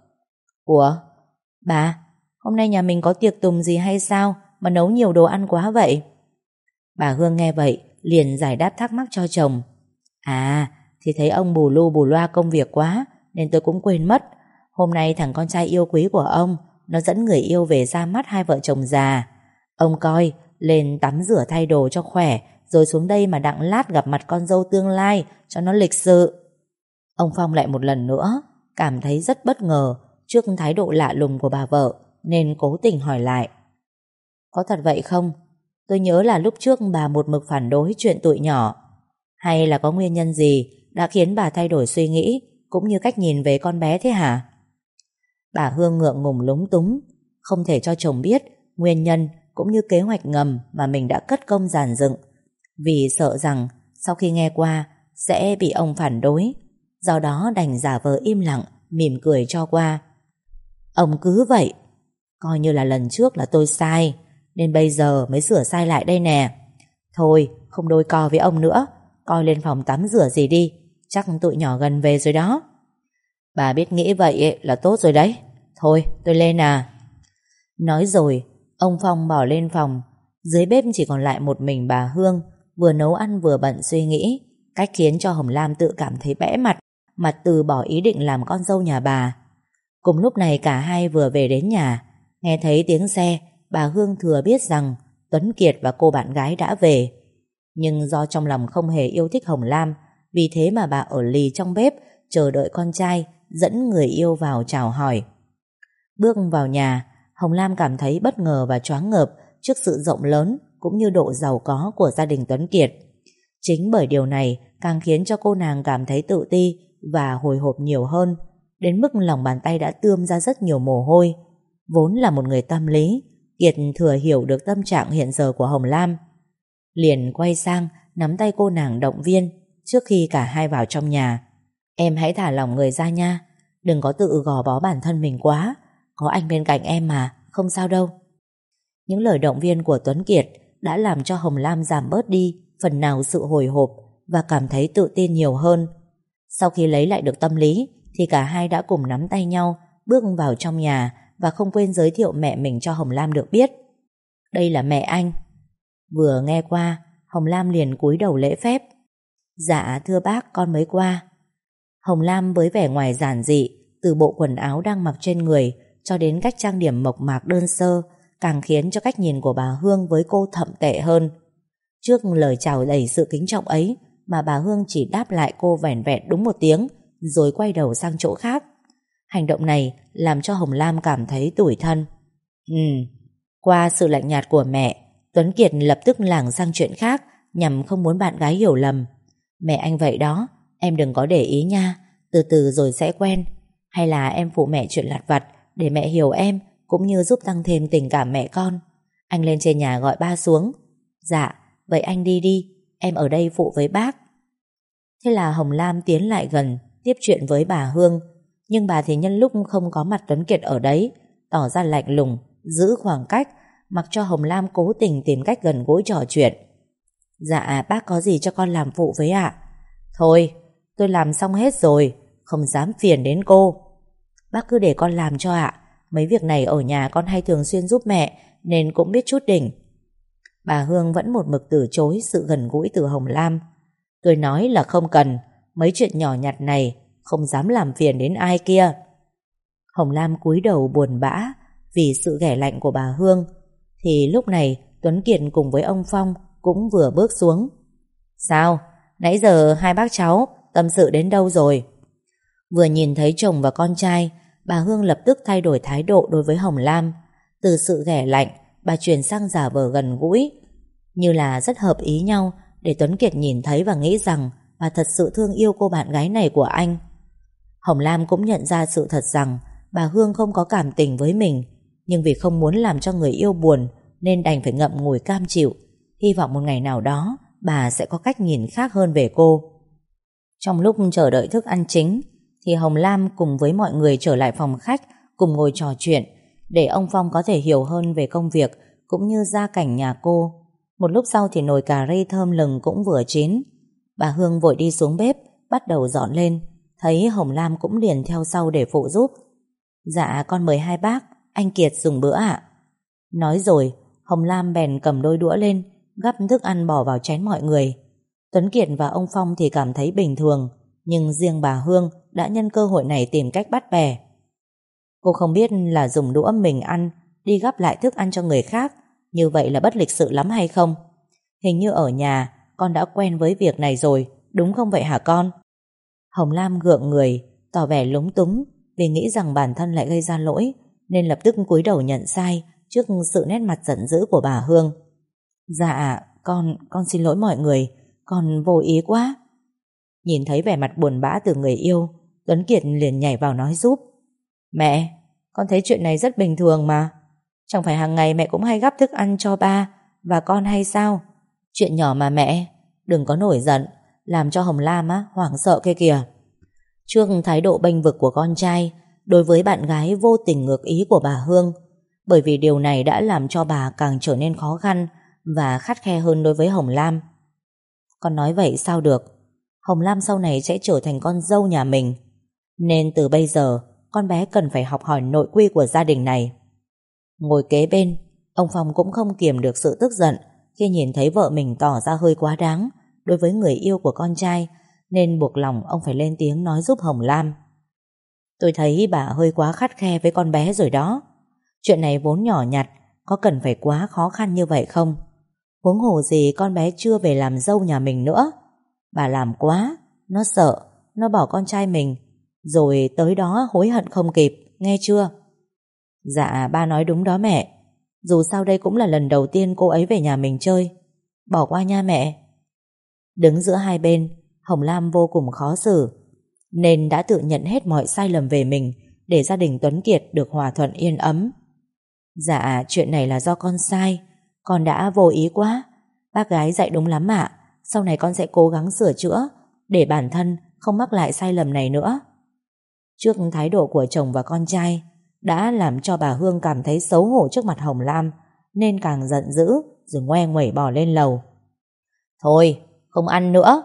Ủa? Bà, hôm nay nhà mình có tiệc tùng gì hay sao mà nấu nhiều đồ ăn quá vậy? Bà Hương nghe vậy, liền giải đáp thắc mắc cho chồng. À, thì thấy ông bù lu bù loa công việc quá, nên tôi cũng quên mất. Hôm nay thằng con trai yêu quý của ông, nó dẫn người yêu về ra mắt hai vợ chồng già. Ông coi, lên tắm rửa thay đồ cho khỏe, rồi xuống đây mà đặng lát gặp mặt con dâu tương lai, cho nó lịch sự. Ông Phong lại một lần nữa cảm thấy rất bất ngờ trước thái độ lạ lùng của bà vợ nên cố tình hỏi lại. Có thật vậy không? Tôi nhớ là lúc trước bà một mực phản đối chuyện tụi nhỏ. Hay là có nguyên nhân gì đã khiến bà thay đổi suy nghĩ cũng như cách nhìn về con bé thế hả? Bà Hương ngượng ngùng lúng túng, không thể cho chồng biết nguyên nhân cũng như kế hoạch ngầm mà mình đã cất công giàn dựng vì sợ rằng sau khi nghe qua sẽ bị ông phản đối do đó đành giả vờ im lặng, mỉm cười cho qua. Ông cứ vậy, coi như là lần trước là tôi sai, nên bây giờ mới sửa sai lại đây nè. Thôi, không đôi co với ông nữa, coi lên phòng tắm rửa gì đi, chắc tụi nhỏ gần về rồi đó. Bà biết nghĩ vậy là tốt rồi đấy, thôi tôi lên à. Nói rồi, ông Phong bỏ lên phòng, dưới bếp chỉ còn lại một mình bà Hương, vừa nấu ăn vừa bận suy nghĩ, cách khiến cho Hồng Lam tự cảm thấy bẽ mặt mặt từ bỏ ý định làm con dâu nhà bà. Cùng lúc này cả hai vừa về đến nhà, nghe thấy tiếng xe, bà Hương thừa biết rằng Tuấn Kiệt và cô bạn gái đã về. Nhưng do trong lòng không hề yêu thích Hồng Lam, vì thế mà bà ở lì trong bếp chờ đợi con trai dẫn người yêu vào chào hỏi. Bước vào nhà, Hồng Lam cảm thấy bất ngờ và choáng ngợp trước sự rộng lớn cũng như độ giàu có của gia đình Tuấn Kiệt. Chính bởi điều này càng khiến cho cô nàng cảm thấy tự ti và hồi hộp nhiều hơn, đến mức lòng bàn tay đã tươm ra rất nhiều mồ hôi. Vốn là một người tâm lý, Kiệt thừa hiểu được tâm trạng hiện giờ của Hồng Lam. Liền quay sang, nắm tay cô nàng động viên trước khi cả hai vào trong nhà. Em hãy thả lòng người ra nha, đừng có tự gò bó bản thân mình quá, có anh bên cạnh em mà, không sao đâu. Những lời động viên của Tuấn Kiệt đã làm cho Hồng Lam giảm bớt đi phần nào sự hồi hộp và cảm thấy tự tin nhiều hơn. Sau khi lấy lại được tâm lý thì cả hai đã cùng nắm tay nhau bước vào trong nhà và không quên giới thiệu mẹ mình cho Hồng Lam được biết. Đây là mẹ anh. Vừa nghe qua, Hồng Lam liền cúi đầu lễ phép. Dạ thưa bác con mới qua. Hồng Lam với vẻ ngoài giản dị, từ bộ quần áo đang mặc trên người cho đến cách trang điểm mộc mạc đơn sơ càng khiến cho cách nhìn của bà Hương với cô thậm tệ hơn. Trước lời chào đầy sự kính trọng ấy, mà bà Hương chỉ đáp lại cô vẻn vẹn đúng một tiếng rồi quay đầu sang chỗ khác. Hành động này làm cho Hồng Lam cảm thấy tủi thân. Ừ, qua sự lạnh nhạt của mẹ, Tuấn Kiệt lập tức lảng sang chuyện khác nhằm không muốn bạn gái hiểu lầm. Mẹ anh vậy đó, em đừng có để ý nha, từ từ rồi sẽ quen. Hay là em phụ mẹ chuyện lặt vặt để mẹ hiểu em cũng như giúp tăng thêm tình cảm mẹ con. Anh lên trên nhà gọi ba xuống. Dạ, vậy anh đi đi, Em ở đây phụ với bác. Thế là Hồng Lam tiến lại gần, Tiếp chuyện với bà Hương. Nhưng bà thì nhân lúc không có mặt Tuấn Kiệt ở đấy, Tỏ ra lạnh lùng, Giữ khoảng cách, Mặc cho Hồng Lam cố tình tìm cách gần gũi trò chuyện. Dạ bác có gì cho con làm phụ với ạ? Thôi, tôi làm xong hết rồi, Không dám phiền đến cô. Bác cứ để con làm cho ạ. Mấy việc này ở nhà con hay thường xuyên giúp mẹ, Nên cũng biết chút đỉnh bà Hương vẫn một mực từ chối sự gần gũi từ Hồng Lam. Tôi nói là không cần, mấy chuyện nhỏ nhặt này không dám làm phiền đến ai kia. Hồng Lam cúi đầu buồn bã vì sự ghẻ lạnh của bà Hương. Thì lúc này Tuấn Kiệt cùng với ông Phong cũng vừa bước xuống. Sao? Nãy giờ hai bác cháu tâm sự đến đâu rồi? Vừa nhìn thấy chồng và con trai, bà Hương lập tức thay đổi thái độ đối với Hồng Lam. Từ sự ghẻ lạnh, bà chuyển sang giả vờ gần gũi, như là rất hợp ý nhau để Tuấn Kiệt nhìn thấy và nghĩ rằng bà thật sự thương yêu cô bạn gái này của anh. Hồng Lam cũng nhận ra sự thật rằng bà Hương không có cảm tình với mình, nhưng vì không muốn làm cho người yêu buồn nên đành phải ngậm ngùi cam chịu. Hy vọng một ngày nào đó bà sẽ có cách nhìn khác hơn về cô. Trong lúc chờ đợi thức ăn chính thì Hồng Lam cùng với mọi người trở lại phòng khách cùng ngồi trò chuyện để ông Phong có thể hiểu hơn về công việc cũng như gia cảnh nhà cô một lúc sau thì nồi cà ri thơm lừng cũng vừa chín. Bà Hương vội đi xuống bếp, bắt đầu dọn lên. Thấy Hồng Lam cũng liền theo sau để phụ giúp. Dạ con mời hai bác, anh Kiệt dùng bữa ạ. Nói rồi, Hồng Lam bèn cầm đôi đũa lên, gắp thức ăn bỏ vào chén mọi người. Tuấn Kiệt và ông Phong thì cảm thấy bình thường, nhưng riêng bà Hương đã nhân cơ hội này tìm cách bắt bè. Cô không biết là dùng đũa mình ăn, đi gắp lại thức ăn cho người khác, như vậy là bất lịch sự lắm hay không? Hình như ở nhà con đã quen với việc này rồi, đúng không vậy hả con? Hồng Lam gượng người, tỏ vẻ lúng túng vì nghĩ rằng bản thân lại gây ra lỗi nên lập tức cúi đầu nhận sai trước sự nét mặt giận dữ của bà Hương. Dạ, con, con xin lỗi mọi người, con vô ý quá. Nhìn thấy vẻ mặt buồn bã từ người yêu, Tuấn Kiệt liền nhảy vào nói giúp. Mẹ, con thấy chuyện này rất bình thường mà. Chẳng phải hàng ngày mẹ cũng hay gắp thức ăn cho ba. Và con hay sao? Chuyện nhỏ mà mẹ. Đừng có nổi giận. Làm cho Hồng Lam á, hoảng sợ kia kìa. Trước thái độ bênh vực của con trai, Đối với bạn gái vô tình ngược ý của bà Hương. Bởi vì điều này đã làm cho bà càng trở nên khó khăn Và khắt khe hơn đối với Hồng Lam. Con nói vậy sao được? Hồng Lam sau này sẽ trở thành con dâu nhà mình. Nên từ bây giờ, Con bé cần phải học hỏi nội quy của gia đình này. Ngồi kế bên, ông Phong cũng không kiềm được sự tức giận khi nhìn thấy vợ mình tỏ ra hơi quá đáng đối với người yêu của con trai, nên buộc lòng ông phải lên tiếng nói giúp Hồng Lam. Tôi thấy bà hơi quá khắt khe với con bé rồi đó. Chuyện này vốn nhỏ nhặt, có cần phải quá khó khăn như vậy không? Huống hồ gì con bé chưa về làm dâu nhà mình nữa. Bà làm quá, nó sợ, nó bỏ con trai mình, rồi tới đó hối hận không kịp, nghe chưa? Dạ ba nói đúng đó mẹ. Dù sao đây cũng là lần đầu tiên cô ấy về nhà mình chơi. Bỏ qua nha mẹ. Đứng giữa hai bên, Hồng Lam vô cùng khó xử, Nên đã tự nhận hết mọi sai lầm về mình Để gia đình Tuấn Kiệt được hòa thuận yên ấm. Dạ chuyện này là do con sai. Con đã vô ý quá. Bác gái dạy đúng lắm ạ. Sau này con sẽ cố gắng sửa chữa Để bản thân không mắc lại sai lầm này nữa. Trước thái độ của chồng và con trai đã làm cho bà Hương cảm thấy xấu hổ trước mặt Hồng Lam nên càng giận dữ rồi ngoe nguẩy bỏ lên lầu. Thôi, không ăn nữa,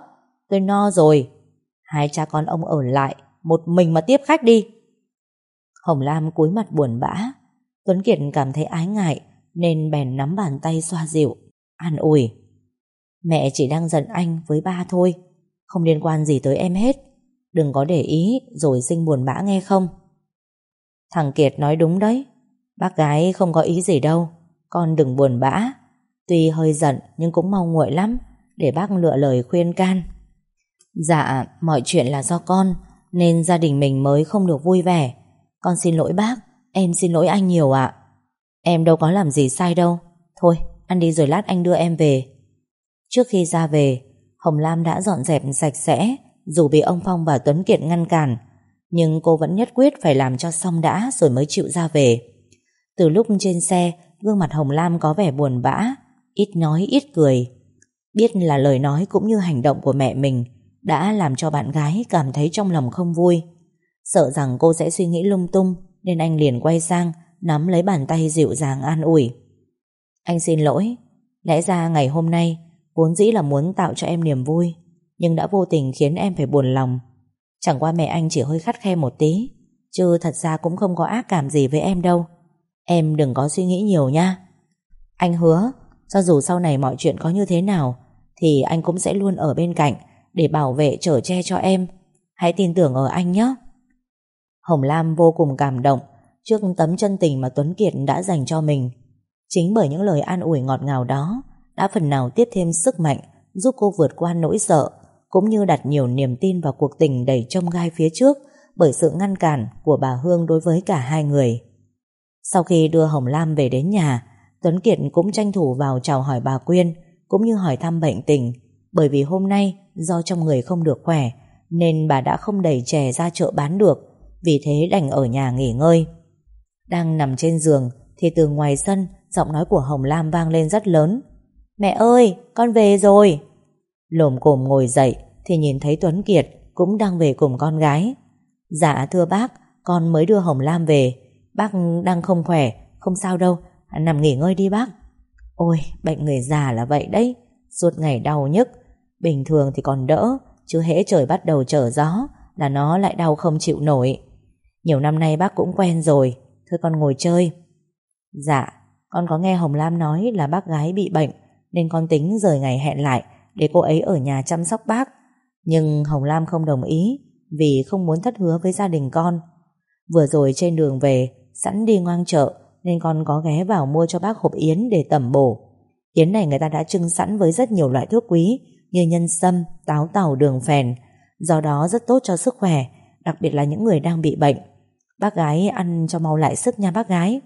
tôi no rồi. Hai cha con ông ở lại, một mình mà tiếp khách đi. Hồng Lam cúi mặt buồn bã, Tuấn Kiệt cảm thấy ái ngại nên bèn nắm bàn tay xoa dịu, an ủi. Mẹ chỉ đang giận anh với ba thôi, không liên quan gì tới em hết. Đừng có để ý rồi sinh buồn bã nghe không? Thằng Kiệt nói đúng đấy. Bác gái không có ý gì đâu. Con đừng buồn bã. Tuy hơi giận, nhưng cũng mau nguội lắm, Để bác lựa lời khuyên can. Dạ mọi chuyện là do con, Nên gia đình mình mới không được vui vẻ. Con xin lỗi bác, Em xin lỗi anh nhiều ạ. Em đâu có làm gì sai đâu. Thôi, ăn đi rồi lát anh đưa em về. Trước khi ra về, Hồng Lam đã dọn dẹp sạch sẽ, Dù bị ông Phong và Tuấn Kiệt ngăn cản nhưng cô vẫn nhất quyết phải làm cho xong đã rồi mới chịu ra về. Từ lúc trên xe, gương mặt Hồng Lam có vẻ buồn bã, ít nói ít cười. Biết là lời nói cũng như hành động của mẹ mình đã làm cho bạn gái cảm thấy trong lòng không vui. Sợ rằng cô sẽ suy nghĩ lung tung nên anh liền quay sang nắm lấy bàn tay dịu dàng an ủi. Anh xin lỗi, lẽ ra ngày hôm nay vốn dĩ là muốn tạo cho em niềm vui nhưng đã vô tình khiến em phải buồn lòng. Chẳng qua mẹ anh chỉ hơi khắt khe một tí, Chứ thật ra cũng không có ác cảm gì với em đâu. Em đừng có suy nghĩ nhiều nha. Anh hứa, Cho dù sau này mọi chuyện có như thế nào, Thì anh cũng sẽ luôn ở bên cạnh Để bảo vệ trở che cho em. Hãy tin tưởng ở anh nhé. Hồng Lam vô cùng cảm động Trước tấm chân tình mà Tuấn Kiệt đã dành cho mình. Chính bởi những lời an ủi ngọt ngào đó, Đã phần nào tiếp thêm sức mạnh, Giúp cô vượt qua nỗi sợ cũng như đặt nhiều niềm tin vào cuộc tình đầy trông gai phía trước bởi sự ngăn cản của bà Hương đối với cả hai người. Sau khi đưa Hồng Lam về đến nhà, Tuấn Kiệt cũng tranh thủ vào chào hỏi bà Quyên, cũng như hỏi thăm bệnh tình, bởi vì hôm nay do trong người không được khỏe, nên bà đã không đẩy chè ra chợ bán được, vì thế đành ở nhà nghỉ ngơi. Đang nằm trên giường, thì từ ngoài sân, giọng nói của Hồng Lam vang lên rất lớn. Mẹ ơi, con về rồi! Lồm cồm ngồi dậy, thì nhìn thấy Tuấn Kiệt cũng đang về cùng con gái. Dạ thưa bác, con mới đưa Hồng Lam về. Bác đang không khỏe, không sao đâu, nằm nghỉ ngơi đi bác. Ôi, bệnh người già là vậy đấy, suốt ngày đau nhức. Bình thường thì còn đỡ, chứ hễ trời bắt đầu trở gió là nó lại đau không chịu nổi. Nhiều năm nay bác cũng quen rồi, thôi con ngồi chơi. Dạ, con có nghe Hồng Lam nói là bác gái bị bệnh, nên con tính rời ngày hẹn lại để cô ấy ở nhà chăm sóc bác. Nhưng Hồng Lam không đồng ý vì không muốn thất hứa với gia đình con. Vừa rồi trên đường về, sẵn đi ngoang chợ nên con có ghé vào mua cho bác hộp yến để tẩm bổ. Yến này người ta đã trưng sẵn với rất nhiều loại thuốc quý như nhân sâm, táo tàu, đường phèn. Do đó rất tốt cho sức khỏe, đặc biệt là những người đang bị bệnh. Bác gái ăn cho mau lại sức nha bác gái.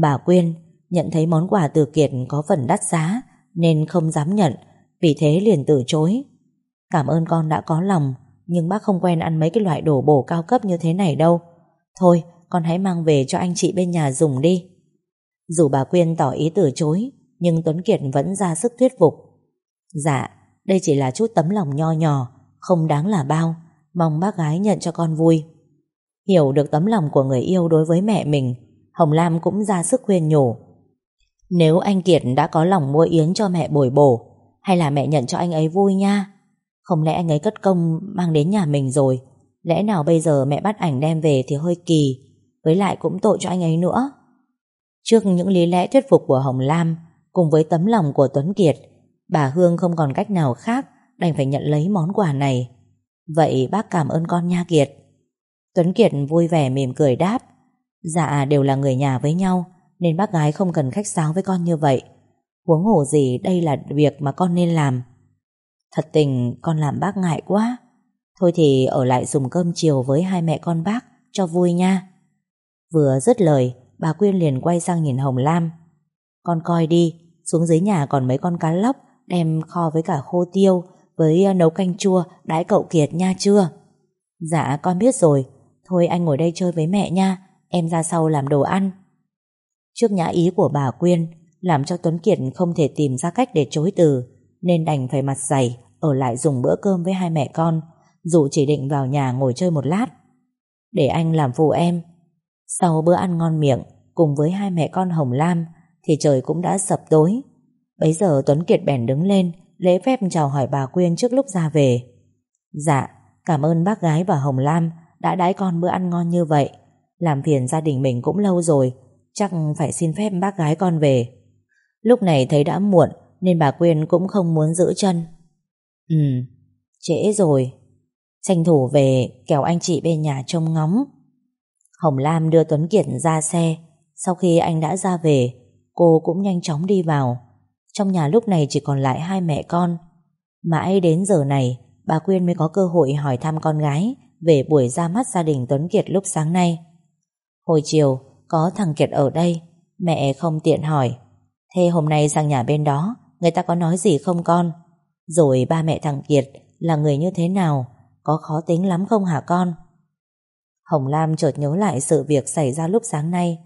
Bà Quyên nhận thấy món quà từ Kiệt có phần đắt giá nên không dám nhận, vì thế liền từ chối. Cảm ơn con đã có lòng, Nhưng bác không quen ăn mấy cái loại đổ bổ cao cấp như thế này đâu. Thôi, con hãy mang về cho anh chị bên nhà dùng đi. Dù bà Quyên tỏ ý từ chối, Nhưng Tuấn Kiệt vẫn ra sức thuyết phục. Dạ Đây chỉ là chút tấm lòng nho nhỏ, Không đáng là bao. Mong bác gái nhận cho con vui. Hiểu được tấm lòng của người yêu đối với mẹ mình, Hồng Lam cũng ra sức khuyên nhủ. Nếu anh Kiệt đã có lòng mua yến cho mẹ bồi bổ, Hay là mẹ nhận cho anh ấy vui nha không lẽ anh ấy cất công mang đến nhà mình rồi? Lẽ nào bây giờ mẹ bắt ảnh đem về thì hơi kỳ, Với lại cũng tội cho anh ấy nữa. Trước những lý lẽ thuyết phục của Hồng Lam, Cùng với tấm lòng của Tuấn Kiệt, Bà Hương không còn cách nào khác Đành phải nhận lấy món quà này. Vậy bác cảm ơn con nha Kiệt. Tuấn Kiệt vui vẻ mỉm cười đáp Dạ đều là người nhà với nhau, Nên bác gái không cần khách sáo với con như vậy. Huống hồ gì đây là việc mà con nên làm Thật tình, con làm bác ngại quá. Thôi thì ở lại dùng cơm chiều với hai mẹ con bác, Cho vui nha. Vừa dứt lời, Bà Quyên liền quay sang nhìn Hồng Lam. Con coi đi, Xuống dưới nhà còn mấy con cá lóc, Đem kho với cả khô tiêu, Với ờ, nấu canh chua, đãi cậu Kiệt nha chưa? Dạ con biết rồi. Thôi anh ngồi đây chơi với mẹ nha, Em ra sau làm đồ ăn. Trước nhã ý của bà Quyên, Làm cho Tuấn Kiệt không thể tìm ra cách để chối từ, Nên đành phải mặt dày ở lại dùng bữa cơm với hai mẹ con, dù chỉ định vào nhà ngồi chơi một lát. Để anh làm phụ em. Sau bữa ăn ngon miệng, cùng với hai mẹ con Hồng Lam, thì trời cũng đã sập tối. Bấy giờ Tuấn Kiệt bèn đứng lên, lễ phép chào hỏi bà Quyên trước lúc ra về. Dạ, cảm ơn bác gái và Hồng Lam đã đãi con bữa ăn ngon như vậy. Làm phiền gia đình mình cũng lâu rồi, chắc phải xin phép bác gái con về. Lúc này thấy đã muộn, nên bà Quyên cũng không muốn giữ chân Ừ, trễ rồi. Tranh thủ về kéo anh chị bên nhà trông ngóng. Hồng Lam đưa Tuấn Kiệt ra xe. Sau khi anh đã ra về, cô cũng nhanh chóng đi vào. Trong nhà lúc này chỉ còn lại hai mẹ con. Mãi đến giờ này, bà Quyên mới có cơ hội hỏi thăm con gái về buổi ra mắt gia đình Tuấn Kiệt lúc sáng nay. Hồi chiều, có thằng Kiệt ở đây, mẹ không tiện hỏi. Thế hôm nay sang nhà bên đó, người ta có nói gì không con? Rồi ba mẹ thằng Kiệt là người như thế nào? Có khó tính lắm không hả con? Hồng Lam chợt nhớ lại sự việc xảy ra lúc sáng nay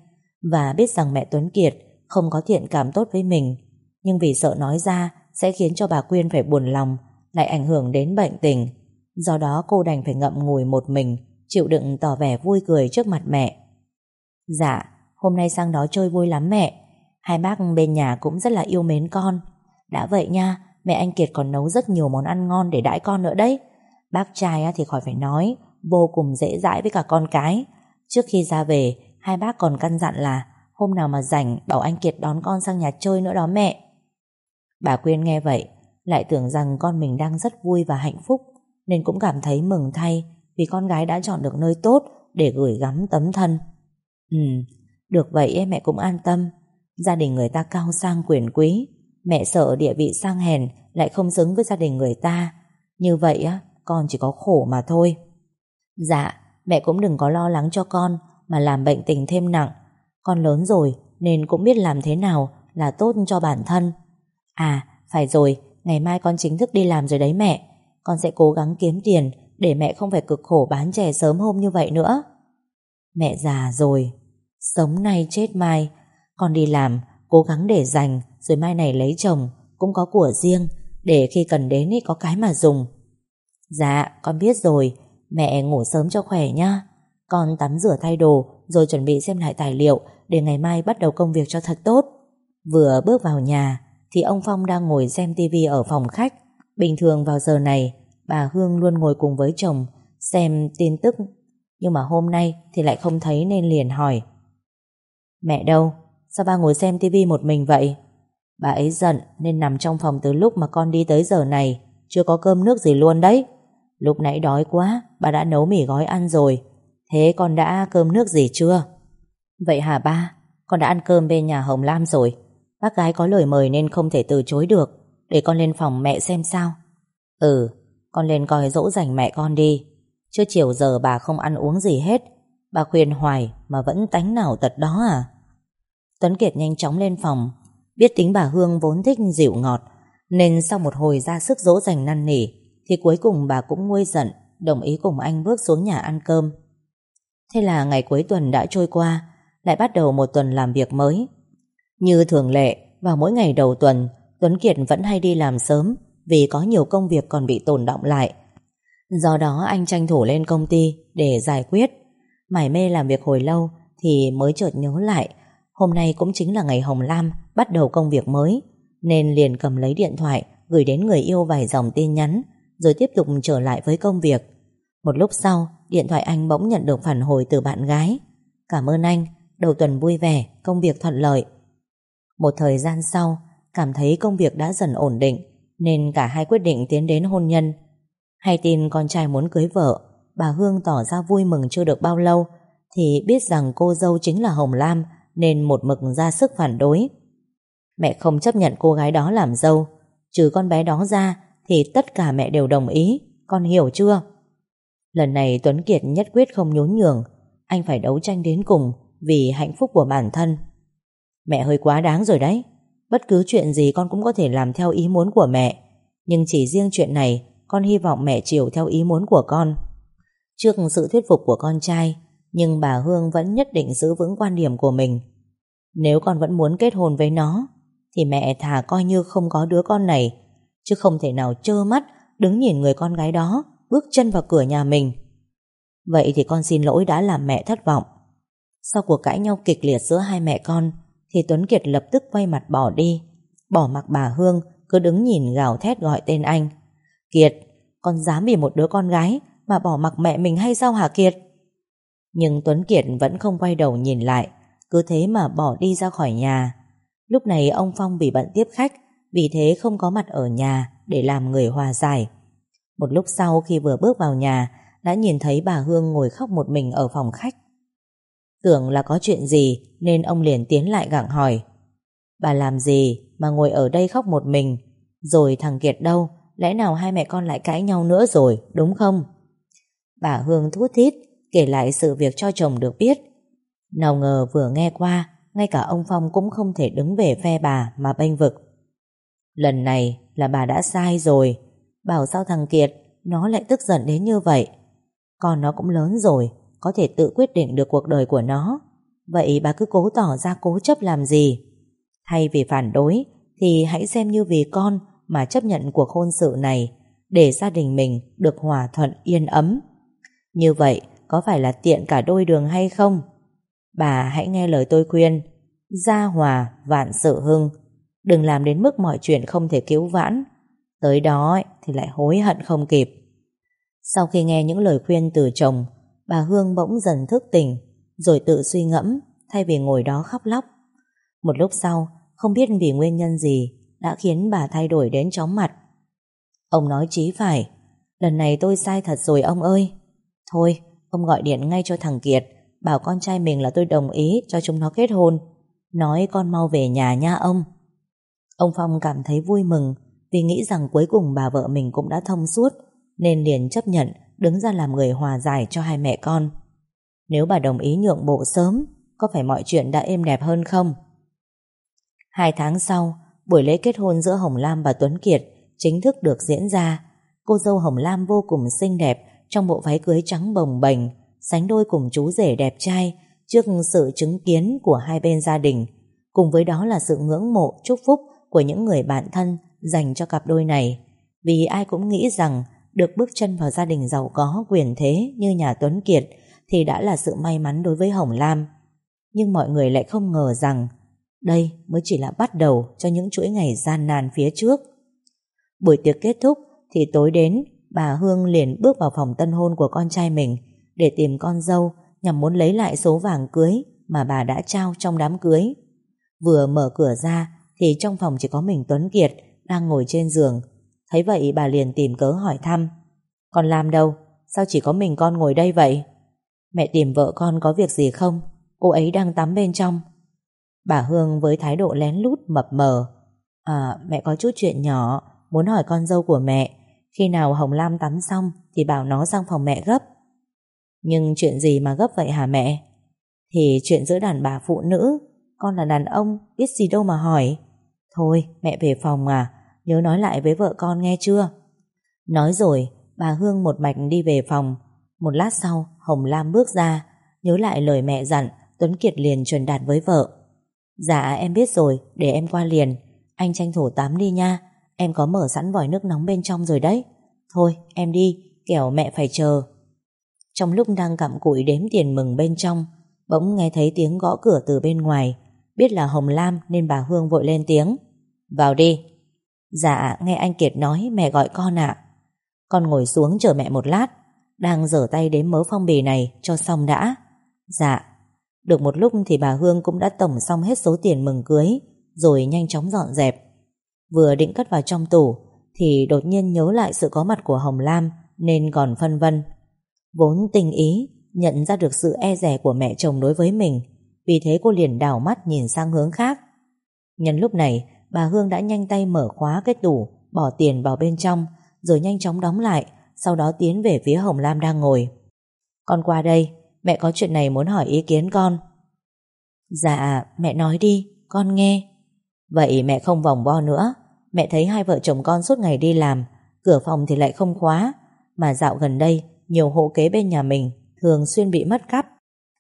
và biết rằng mẹ Tuấn Kiệt không có thiện cảm tốt với mình nhưng vì sợ nói ra sẽ khiến cho bà Quyên phải buồn lòng lại ảnh hưởng đến bệnh tình do đó cô đành phải ngậm ngùi một mình chịu đựng tỏ vẻ vui cười trước mặt mẹ. Dạ, hôm nay sang đó chơi vui lắm mẹ hai bác bên nhà cũng rất là yêu mến con đã vậy nha, Mẹ anh Kiệt còn nấu rất nhiều món ăn ngon để đãi con nữa đấy. Bác trai thì khỏi phải nói, vô cùng dễ dãi với cả con cái. Trước khi ra về, hai bác còn căn dặn là hôm nào mà rảnh bảo anh Kiệt đón con sang nhà chơi nữa đó mẹ. Bà Quyên nghe vậy, lại tưởng rằng con mình đang rất vui và hạnh phúc, nên cũng cảm thấy mừng thay vì con gái đã chọn được nơi tốt để gửi gắm tấm thân. Ừ, được vậy mẹ cũng an tâm, gia đình người ta cao sang quyền quý, Mẹ sợ địa vị sang hèn lại không xứng với gia đình người ta. Như vậy á, con chỉ có khổ mà thôi. Dạ, mẹ cũng đừng có lo lắng cho con mà làm bệnh tình thêm nặng. Con lớn rồi nên cũng biết làm thế nào là tốt cho bản thân. À, phải rồi, ngày mai con chính thức đi làm rồi đấy mẹ. Con sẽ cố gắng kiếm tiền để mẹ không phải cực khổ bán trẻ sớm hôm như vậy nữa. Mẹ già rồi, sống nay chết mai. Con đi làm, cố gắng để dành rồi mai này lấy chồng cũng có của riêng để khi cần đến thì có cái mà dùng. Dạ, con biết rồi, mẹ ngủ sớm cho khỏe nhá. Con tắm rửa thay đồ rồi chuẩn bị xem lại tài liệu để ngày mai bắt đầu công việc cho thật tốt. Vừa bước vào nhà thì ông Phong đang ngồi xem tivi ở phòng khách. Bình thường vào giờ này, bà Hương luôn ngồi cùng với chồng xem tin tức. Nhưng mà hôm nay thì lại không thấy nên liền hỏi. Mẹ đâu? Sao ba ngồi xem tivi một mình vậy? Bà ấy giận nên nằm trong phòng từ lúc mà con đi tới giờ này, chưa có cơm nước gì luôn đấy. Lúc nãy đói quá, bà đã nấu mì gói ăn rồi. Thế con đã cơm nước gì chưa? Vậy hả ba? Con đã ăn cơm bên nhà Hồng Lam rồi. Bác gái có lời mời nên không thể từ chối được. Để con lên phòng mẹ xem sao. Ừ, con lên coi dỗ dành mẹ con đi. Chưa chiều giờ bà không ăn uống gì hết. Bà khuyên hoài mà vẫn tánh nào tật đó à? Tuấn Kiệt nhanh chóng lên phòng Biết tính bà Hương vốn thích dịu ngọt, nên sau một hồi ra sức dỗ dành năn nỉ, thì cuối cùng bà cũng nguôi giận, đồng ý cùng anh bước xuống nhà ăn cơm. Thế là ngày cuối tuần đã trôi qua, lại bắt đầu một tuần làm việc mới. Như thường lệ, vào mỗi ngày đầu tuần, Tuấn Kiệt vẫn hay đi làm sớm vì có nhiều công việc còn bị tồn động lại. Do đó anh tranh thủ lên công ty để giải quyết. Mải mê làm việc hồi lâu thì mới chợt nhớ lại, hôm nay cũng chính là ngày Hồng Lam bắt đầu công việc mới, nên liền cầm lấy điện thoại, gửi đến người yêu vài dòng tin nhắn, rồi tiếp tục trở lại với công việc. Một lúc sau, điện thoại anh bỗng nhận được phản hồi từ bạn gái. Cảm ơn anh, đầu tuần vui vẻ, công việc thuận lợi. Một thời gian sau, cảm thấy công việc đã dần ổn định, nên cả hai quyết định tiến đến hôn nhân. Hay tin con trai muốn cưới vợ, bà Hương tỏ ra vui mừng chưa được bao lâu, thì biết rằng cô dâu chính là Hồng Lam, nên một mực ra sức phản đối. Mẹ không chấp nhận cô gái đó làm dâu. Trừ con bé đó ra, Thì tất cả mẹ đều đồng ý. Con hiểu chưa? Lần này Tuấn Kiệt nhất quyết không nhún nhường. Anh phải đấu tranh đến cùng Vì hạnh phúc của bản thân. Mẹ hơi quá đáng rồi đấy. Bất cứ chuyện gì con cũng có thể làm theo ý muốn của mẹ. Nhưng chỉ riêng chuyện này, Con hy vọng mẹ chiều theo ý muốn của con. Trước sự thuyết phục của con trai, Nhưng bà Hương vẫn nhất định giữ vững quan điểm của mình. Nếu con vẫn muốn kết hôn với nó thì mẹ thà coi như không có đứa con này, chứ không thể nào trơ mắt đứng nhìn người con gái đó bước chân vào cửa nhà mình. Vậy thì con xin lỗi đã làm mẹ thất vọng. Sau cuộc cãi nhau kịch liệt giữa hai mẹ con, thì Tuấn Kiệt lập tức quay mặt bỏ đi, bỏ mặc bà Hương cứ đứng nhìn gào thét gọi tên anh. Kiệt, con dám vì một đứa con gái mà bỏ mặc mẹ mình hay sao hả Kiệt? Nhưng Tuấn Kiệt vẫn không quay đầu nhìn lại, cứ thế mà bỏ đi ra khỏi nhà. Lúc này ông Phong bị bận tiếp khách, vì thế không có mặt ở nhà để làm người hòa giải. Một lúc sau khi vừa bước vào nhà, đã nhìn thấy bà Hương ngồi khóc một mình ở phòng khách. Tưởng là có chuyện gì nên ông liền tiến lại gặng hỏi. Bà làm gì mà ngồi ở đây khóc một mình? Rồi thằng Kiệt đâu? Lẽ nào hai mẹ con lại cãi nhau nữa rồi, đúng không? Bà Hương thú thít kể lại sự việc cho chồng được biết. Nào ngờ vừa nghe qua ngay cả ông Phong cũng không thể đứng về phe bà mà bênh vực. Lần này là bà đã sai rồi, bảo sao thằng Kiệt nó lại tức giận đến như vậy. Còn nó cũng lớn rồi, có thể tự quyết định được cuộc đời của nó. Vậy bà cứ cố tỏ ra cố chấp làm gì? Thay vì phản đối, thì hãy xem như vì con mà chấp nhận cuộc hôn sự này, để gia đình mình được hòa thuận yên ấm. Như vậy, có phải là tiện cả đôi đường hay không? Bà hãy nghe lời tôi khuyên. Gia hòa vạn sự hưng. Đừng làm đến mức mọi chuyện không thể cứu vãn. Tới đó thì lại hối hận không kịp. Sau khi nghe những lời khuyên từ chồng, Bà Hương bỗng dần thức tỉnh, Rồi tự suy ngẫm, Thay vì ngồi đó khóc lóc. Một lúc sau, Không biết vì nguyên nhân gì, Đã khiến bà thay đổi đến chóng mặt. Ông nói chí phải, Lần này tôi sai thật rồi ông ơi. Thôi, ông gọi điện ngay cho thằng Kiệt. Bảo con trai mình là tôi đồng ý cho chúng nó kết hôn. Nói con mau về nhà nha ông. Ông Phong cảm thấy vui mừng Vì nghĩ rằng cuối cùng bà vợ mình cũng đã thông suốt, Nên liền chấp nhận Đứng ra làm người hòa giải cho hai mẹ con. Nếu bà đồng ý nhượng bộ sớm, Có phải mọi chuyện đã êm đẹp hơn không? Hai tháng sau, Buổi lễ kết hôn giữa Hồng Lam và Tuấn Kiệt Chính thức được diễn ra. Cô dâu Hồng Lam vô cùng xinh đẹp Trong bộ váy cưới trắng bồng bềnh sánh đôi cùng chú rể đẹp trai trước sự chứng kiến của hai bên gia đình, cùng với đó là sự ngưỡng mộ chúc phúc của những người bạn thân dành cho cặp đôi này. Vì ai cũng nghĩ rằng được bước chân vào gia đình giàu có quyền thế như nhà Tuấn Kiệt thì đã là sự may mắn đối với Hồng Lam. Nhưng mọi người lại không ngờ rằng đây mới chỉ là bắt đầu cho những chuỗi ngày gian nan phía trước. Buổi tiệc kết thúc thì tối đến bà Hương liền bước vào phòng tân hôn của con trai mình để tìm con dâu nhằm muốn lấy lại số vàng cưới mà bà đã trao trong đám cưới. Vừa mở cửa ra thì trong phòng chỉ có mình Tuấn Kiệt đang ngồi trên giường. Thấy vậy bà liền tìm cớ hỏi thăm. Con làm đâu? Sao chỉ có mình con ngồi đây vậy? Mẹ tìm vợ con có việc gì không? Cô ấy đang tắm bên trong. Bà Hương với thái độ lén lút mập mờ. À, mẹ có chút chuyện nhỏ, muốn hỏi con dâu của mẹ. Khi nào Hồng Lam tắm xong thì bảo nó sang phòng mẹ gấp. Nhưng chuyện gì mà gấp vậy hả mẹ? Thì chuyện giữa đàn bà phụ nữ, con là đàn ông, biết gì đâu mà hỏi. Thôi, mẹ về phòng à, nhớ nói lại với vợ con nghe chưa? Nói rồi, bà Hương một mạch đi về phòng. Một lát sau, Hồng Lam bước ra, nhớ lại lời mẹ dặn, Tuấn Kiệt liền truyền đạt với vợ. Dạ em biết rồi, để em qua liền. Anh tranh thủ tắm đi nha, em có mở sẵn vòi nước nóng bên trong rồi đấy. Thôi, em đi, kẻo mẹ phải chờ. Trong lúc đang cặm cụi đếm tiền mừng bên trong, bỗng nghe thấy tiếng gõ cửa từ bên ngoài. Biết là Hồng Lam nên bà Hương vội lên tiếng. Vào đi. Dạ, nghe anh Kiệt nói mẹ gọi con ạ. Con ngồi xuống chờ mẹ một lát. Đang dở tay đếm mớ phong bì này cho xong đã. Dạ. Được một lúc thì bà Hương cũng đã tổng xong hết số tiền mừng cưới, rồi nhanh chóng dọn dẹp. Vừa định cất vào trong tủ, thì đột nhiên nhớ lại sự có mặt của Hồng Lam, nên còn phân vân Vốn tình ý, Nhận ra được sự e rẻ của mẹ chồng đối với mình. Vì thế cô liền đảo mắt nhìn sang hướng khác. Nhân lúc này, Bà Hương đã nhanh tay mở khóa cái tủ, Bỏ tiền vào bên trong, Rồi nhanh chóng đóng lại, Sau đó tiến về phía Hồng Lam đang ngồi. Con qua đây, Mẹ có chuyện này muốn hỏi ý kiến con. Dạ mẹ nói đi, Con nghe. Vậy mẹ không vòng vo nữa, Mẹ thấy hai vợ chồng con suốt ngày đi làm, Cửa phòng thì lại không khóa, Mà dạo gần đây nhiều hộ kế bên nhà mình thường xuyên bị mất cắp.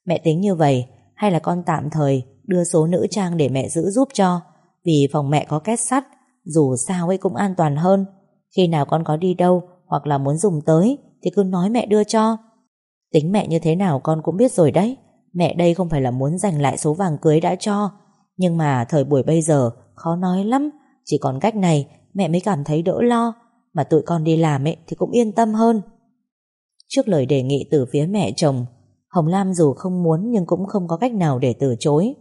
Mẹ tính như vậy, hay là con tạm thời đưa số nữ trang để mẹ giữ giúp cho, vì phòng mẹ có két sắt, dù sao ấy cũng an toàn hơn. Khi nào con có đi đâu hoặc là muốn dùng tới thì cứ nói mẹ đưa cho. Tính mẹ như thế nào con cũng biết rồi đấy. Mẹ đây không phải là muốn giành lại số vàng cưới đã cho, nhưng mà thời buổi bây giờ khó nói lắm, chỉ còn cách này mẹ mới cảm thấy đỡ lo, mà tụi con đi làm ấy thì cũng yên tâm hơn. Trước lời đề nghị từ phía mẹ chồng, Hồng Lam dù không muốn nhưng cũng không có cách nào để từ chối.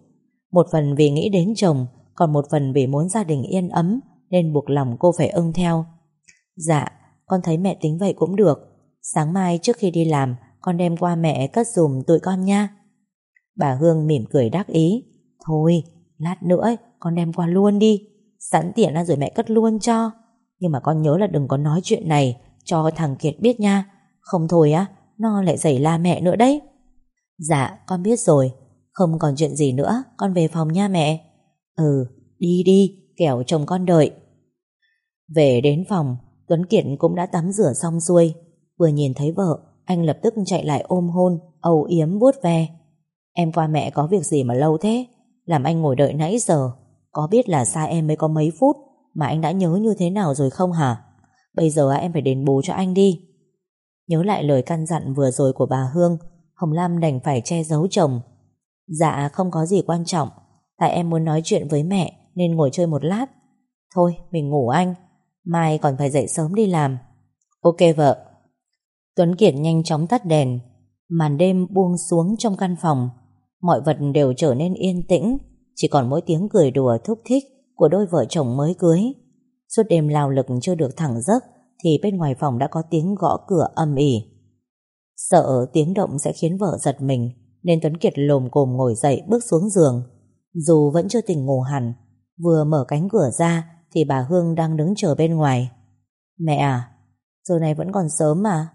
Một phần vì nghĩ đến chồng, còn một phần vì muốn gia đình yên ấm nên buộc lòng cô phải ưng theo. Dạ, con thấy mẹ tính vậy cũng được. Sáng mai trước khi đi làm, con đem qua mẹ cất dùm tụi con nha. Bà Hương mỉm cười đắc ý. Thôi, lát nữa con đem qua luôn đi. Sẵn tiện ra rồi mẹ cất luôn cho. Nhưng mà con nhớ là đừng có nói chuyện này, cho thằng Kiệt biết nha. Không thôi á, nó lại giày la mẹ nữa đấy. Dạ, con biết rồi. Không còn chuyện gì nữa, con về phòng nha mẹ. Ừ, đi đi, kẻo chồng con đợi. Về đến phòng, Tuấn Kiệt cũng đã tắm rửa xong xuôi. Vừa nhìn thấy vợ, anh lập tức chạy lại ôm hôn, âu yếm vuốt ve. Em qua mẹ có việc gì mà lâu thế? Làm anh ngồi đợi nãy giờ. Có biết là xa em mới có mấy phút mà anh đã nhớ như thế nào rồi không hả? Bây giờ em phải đền bù cho anh đi. Nhớ lại lời căn dặn vừa rồi của bà Hương, Hồng Lam đành phải che giấu chồng. Dạ không có gì quan trọng. Tại em muốn nói chuyện với mẹ, Nên ngồi chơi một lát. Thôi, mình ngủ anh. Mai còn phải dậy sớm đi làm. Ok vợ. Tuấn Kiệt nhanh chóng tắt đèn. Màn đêm buông xuống trong căn phòng. Mọi vật đều trở nên yên tĩnh. Chỉ còn mỗi tiếng cười đùa thúc thích Của đôi vợ chồng mới cưới. Suốt đêm lao lực chưa được thẳng giấc thì bên ngoài phòng đã có tiếng gõ cửa âm ỉ. Sợ tiếng động sẽ khiến vợ giật mình, nên Tuấn Kiệt lồm cồm ngồi dậy bước xuống giường. Dù vẫn chưa tỉnh ngủ hẳn, vừa mở cánh cửa ra thì bà Hương đang đứng chờ bên ngoài. Mẹ à, giờ này vẫn còn sớm mà.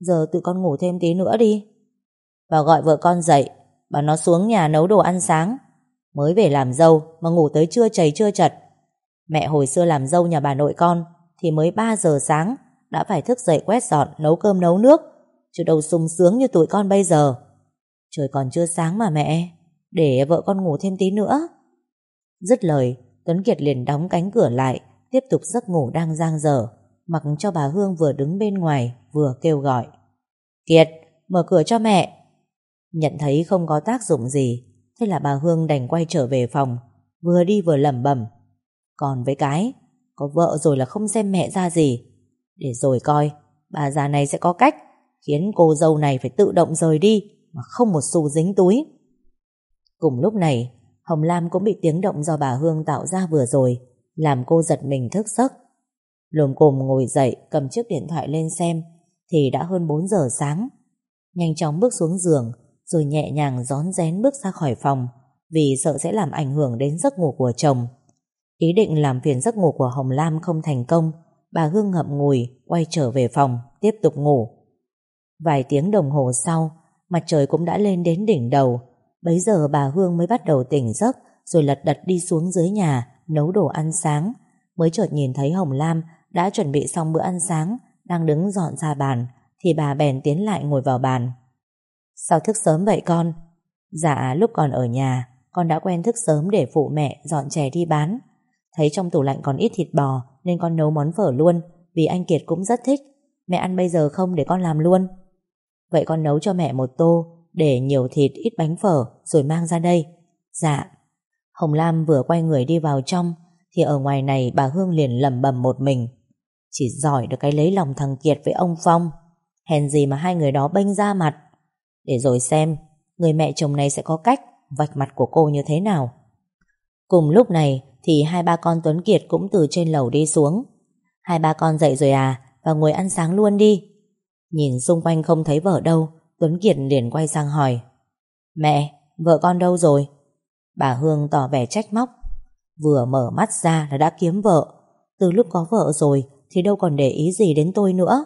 Giờ tự con ngủ thêm tí nữa đi. Bà gọi vợ con dậy, bà nó xuống nhà nấu đồ ăn sáng. Mới về làm dâu mà ngủ tới trưa chảy chưa chật. Mẹ hồi xưa làm dâu nhà bà nội con thì mới 3 giờ sáng đã phải thức dậy quét dọn, nấu cơm nấu nước, chứ đâu sung sướng như tụi con bây giờ. Trời còn chưa sáng mà mẹ, để vợ con ngủ thêm tí nữa. Dứt lời, Tuấn Kiệt liền đóng cánh cửa lại, tiếp tục giấc ngủ đang giang dở, mặc cho bà Hương vừa đứng bên ngoài vừa kêu gọi. Kiệt, mở cửa cho mẹ. Nhận thấy không có tác dụng gì, thế là bà Hương đành quay trở về phòng, vừa đi vừa lẩm bẩm. Còn với cái, có vợ rồi là không xem mẹ ra gì. Để rồi coi, Bà già này sẽ có cách Khiến cô dâu này phải tự động rời đi Mà không một xu dính túi. Cùng lúc này, Hồng Lam cũng bị tiếng động do bà Hương tạo ra vừa rồi, Làm cô giật mình thức giấc. Lồm cồm ngồi dậy, Cầm chiếc điện thoại lên xem, Thì đã hơn 4 giờ sáng. Nhanh chóng bước xuống giường, Rồi nhẹ nhàng rón rén bước ra khỏi phòng, Vì sợ sẽ làm ảnh hưởng đến giấc ngủ của chồng. Ý định làm phiền giấc ngủ của Hồng Lam không thành công, bà Hương ngậm ngùi, quay trở về phòng, tiếp tục ngủ. Vài tiếng đồng hồ sau, mặt trời cũng đã lên đến đỉnh đầu. Bấy giờ bà Hương mới bắt đầu tỉnh giấc, rồi lật đật đi xuống dưới nhà, nấu đồ ăn sáng. Mới chợt nhìn thấy Hồng Lam đã chuẩn bị xong bữa ăn sáng, đang đứng dọn ra bàn, thì bà bèn tiến lại ngồi vào bàn. Sao thức sớm vậy con? Dạ, lúc còn ở nhà, con đã quen thức sớm để phụ mẹ dọn chè đi bán. Thấy trong tủ lạnh còn ít thịt bò nên con nấu món phở luôn vì anh Kiệt cũng rất thích. Mẹ ăn bây giờ không để con làm luôn. Vậy con nấu cho mẹ một tô để nhiều thịt ít bánh phở rồi mang ra đây. Dạ. Hồng Lam vừa quay người đi vào trong thì ở ngoài này bà Hương liền lầm bầm một mình. Chỉ giỏi được cái lấy lòng thằng Kiệt với ông Phong. Hèn gì mà hai người đó bênh ra mặt. Để rồi xem, người mẹ chồng này sẽ có cách vạch mặt của cô như thế nào. Cùng lúc này, thì hai ba con Tuấn Kiệt cũng từ trên lầu đi xuống. Hai ba con dậy rồi à, và ngồi ăn sáng luôn đi. Nhìn xung quanh không thấy vợ đâu, Tuấn Kiệt liền quay sang hỏi. Mẹ, vợ con đâu rồi? Bà Hương tỏ vẻ trách móc. Vừa mở mắt ra là đã kiếm vợ. Từ lúc có vợ rồi thì đâu còn để ý gì đến tôi nữa.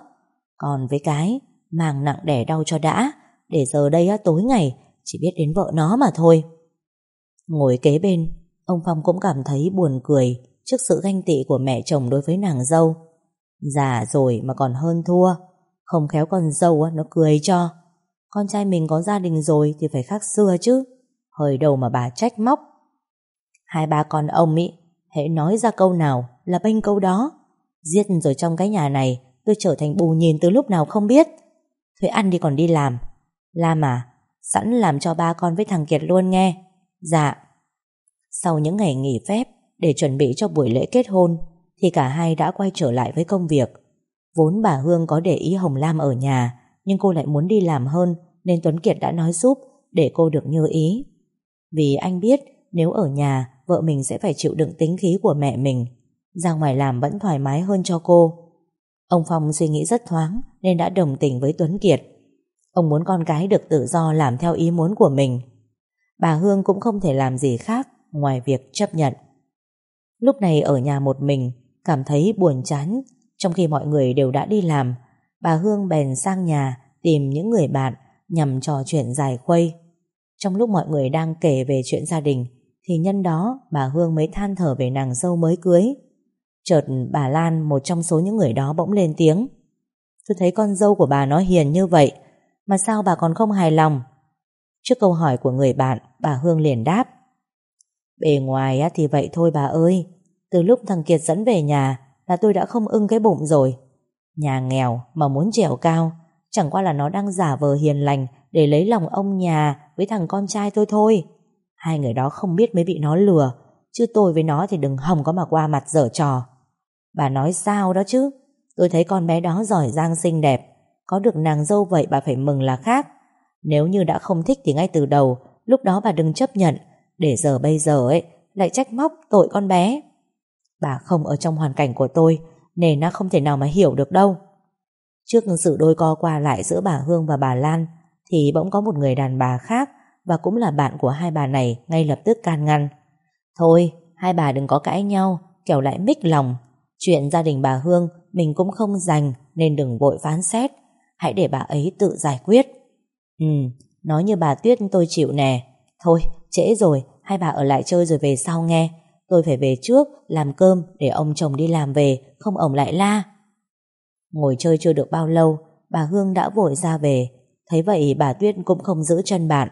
Còn với cái, màng nặng đẻ đau cho đã, để giờ đây tối ngày chỉ biết đến vợ nó mà thôi. Ngồi kế bên, Ông Phong cũng cảm thấy buồn cười trước sự ganh tị của mẹ chồng đối với nàng dâu. Già rồi mà còn hơn thua, không khéo con dâu nó cười cho. Con trai mình có gia đình rồi thì phải khác xưa chứ, hơi đầu mà bà trách móc. Hai ba con ông ý, hãy nói ra câu nào là bênh câu đó. Giết rồi trong cái nhà này, tôi trở thành bù nhìn từ lúc nào không biết. Thôi ăn đi còn đi làm. Làm à, sẵn làm cho ba con với thằng Kiệt luôn nghe. Dạ. Sau những ngày nghỉ phép, để chuẩn bị cho buổi lễ kết hôn, thì cả hai đã quay trở lại với công việc. Vốn bà Hương có để ý Hồng Lam ở nhà, nhưng cô lại muốn đi làm hơn, nên Tuấn Kiệt đã nói giúp, để cô được như ý. Vì anh biết, nếu ở nhà, vợ mình sẽ phải chịu đựng tính khí của mẹ mình. Ra ngoài làm vẫn thoải mái hơn cho cô. Ông Phong suy nghĩ rất thoáng, nên đã đồng tình với Tuấn Kiệt. Ông muốn con cái được tự do làm theo ý muốn của mình. Bà Hương cũng không thể làm gì khác ngoài việc chấp nhận. Lúc này ở nhà một mình, cảm thấy buồn chán, trong khi mọi người đều đã đi làm, bà Hương bèn sang nhà tìm những người bạn nhằm trò chuyện dài khuây. Trong lúc mọi người đang kể về chuyện gia đình, thì nhân đó bà Hương mới than thở về nàng dâu mới cưới. Chợt bà Lan, một trong số những người đó bỗng lên tiếng. Tôi thấy con dâu của bà nó hiền như vậy, mà sao bà còn không hài lòng? Trước câu hỏi của người bạn, bà Hương liền đáp. Bề ngoài thì vậy thôi bà ơi. Từ lúc thằng Kiệt dẫn về nhà Là tôi đã không ưng cái bụng rồi. Nhà nghèo mà muốn trèo cao, Chẳng qua là nó đang giả vờ hiền lành Để lấy lòng ông nhà Với thằng con trai tôi thôi. Hai người đó không biết mới bị nó lừa, Chứ tôi với nó thì đừng hòng có mà qua mặt dở trò. Bà nói sao đó chứ? Tôi thấy con bé đó giỏi giang xinh đẹp, Có được nàng dâu vậy bà phải mừng là khác. Nếu như đã không thích thì ngay từ đầu, Lúc đó bà đừng chấp nhận. Để giờ bây giờ ấy, Lại trách móc tội con bé. Bà không ở trong hoàn cảnh của tôi, Nên nó không thể nào mà hiểu được đâu. Trước sự đôi co qua lại giữa bà Hương và bà Lan, Thì bỗng có một người đàn bà khác, Và cũng là bạn của hai bà này, Ngay lập tức can ngăn. Thôi, hai bà đừng có cãi nhau, Kẻo lại mích lòng. Chuyện gia đình bà Hương mình cũng không dành, Nên đừng vội phán xét. Hãy để bà ấy tự giải quyết. Ừ Nói như bà Tuyết tôi chịu nè. Thôi trễ rồi, hai bà ở lại chơi rồi về sau nghe. Tôi phải về trước, làm cơm để ông chồng đi làm về, không ổng lại la. Ngồi chơi chưa được bao lâu, bà Hương đã vội ra về. Thấy vậy bà Tuyết cũng không giữ chân bạn.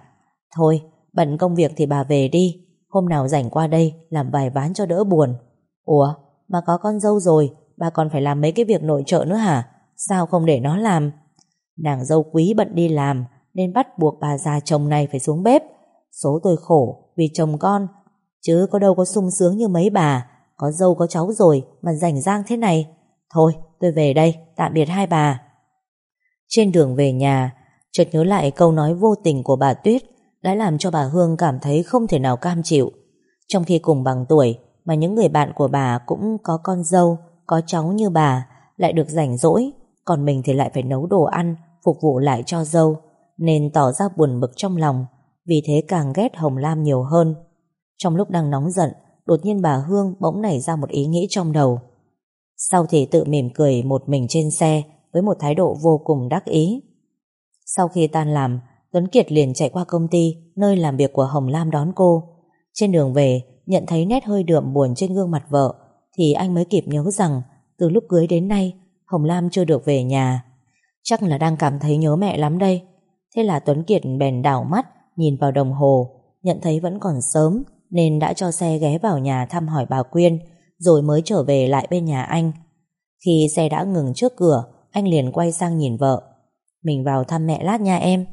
Thôi, bận công việc thì bà về đi. Hôm nào rảnh qua đây, làm vài ván cho đỡ buồn. Ủa, mà có con dâu rồi, bà còn phải làm mấy cái việc nội trợ nữa hả? Sao không để nó làm? Nàng dâu quý bận đi làm, nên bắt buộc bà già chồng này phải xuống bếp Số tôi khổ vì chồng con. Chứ có đâu có sung sướng như mấy bà. Có dâu có cháu rồi Mà rảnh rang thế này. Thôi, tôi về đây, tạm biệt hai bà. Trên đường về nhà, Chợt nhớ lại câu nói vô tình của bà Tuyết Đã làm cho bà Hương cảm thấy Không thể nào cam chịu. Trong khi cùng bằng tuổi Mà những người bạn của bà cũng có con dâu, Có cháu như bà, Lại được rảnh rỗi, Còn mình thì lại phải nấu đồ ăn, Phục vụ lại cho dâu, Nên tỏ ra buồn bực trong lòng vì thế càng ghét Hồng Lam nhiều hơn. Trong lúc đang nóng giận, đột nhiên bà Hương bỗng nảy ra một ý nghĩ trong đầu. Sau thì tự mỉm cười một mình trên xe với một thái độ vô cùng đắc ý. Sau khi tan làm, Tuấn Kiệt liền chạy qua công ty nơi làm việc của Hồng Lam đón cô. Trên đường về, nhận thấy nét hơi đượm buồn trên gương mặt vợ thì anh mới kịp nhớ rằng từ lúc cưới đến nay Hồng Lam chưa được về nhà. Chắc là đang cảm thấy nhớ mẹ lắm đây. Thế là Tuấn Kiệt bèn đảo mắt Nhìn vào đồng hồ, nhận thấy vẫn còn sớm nên đã cho xe ghé vào nhà thăm hỏi bà Quyên rồi mới trở về lại bên nhà anh. Khi xe đã ngừng trước cửa, anh liền quay sang nhìn vợ. Mình vào thăm mẹ lát nha em.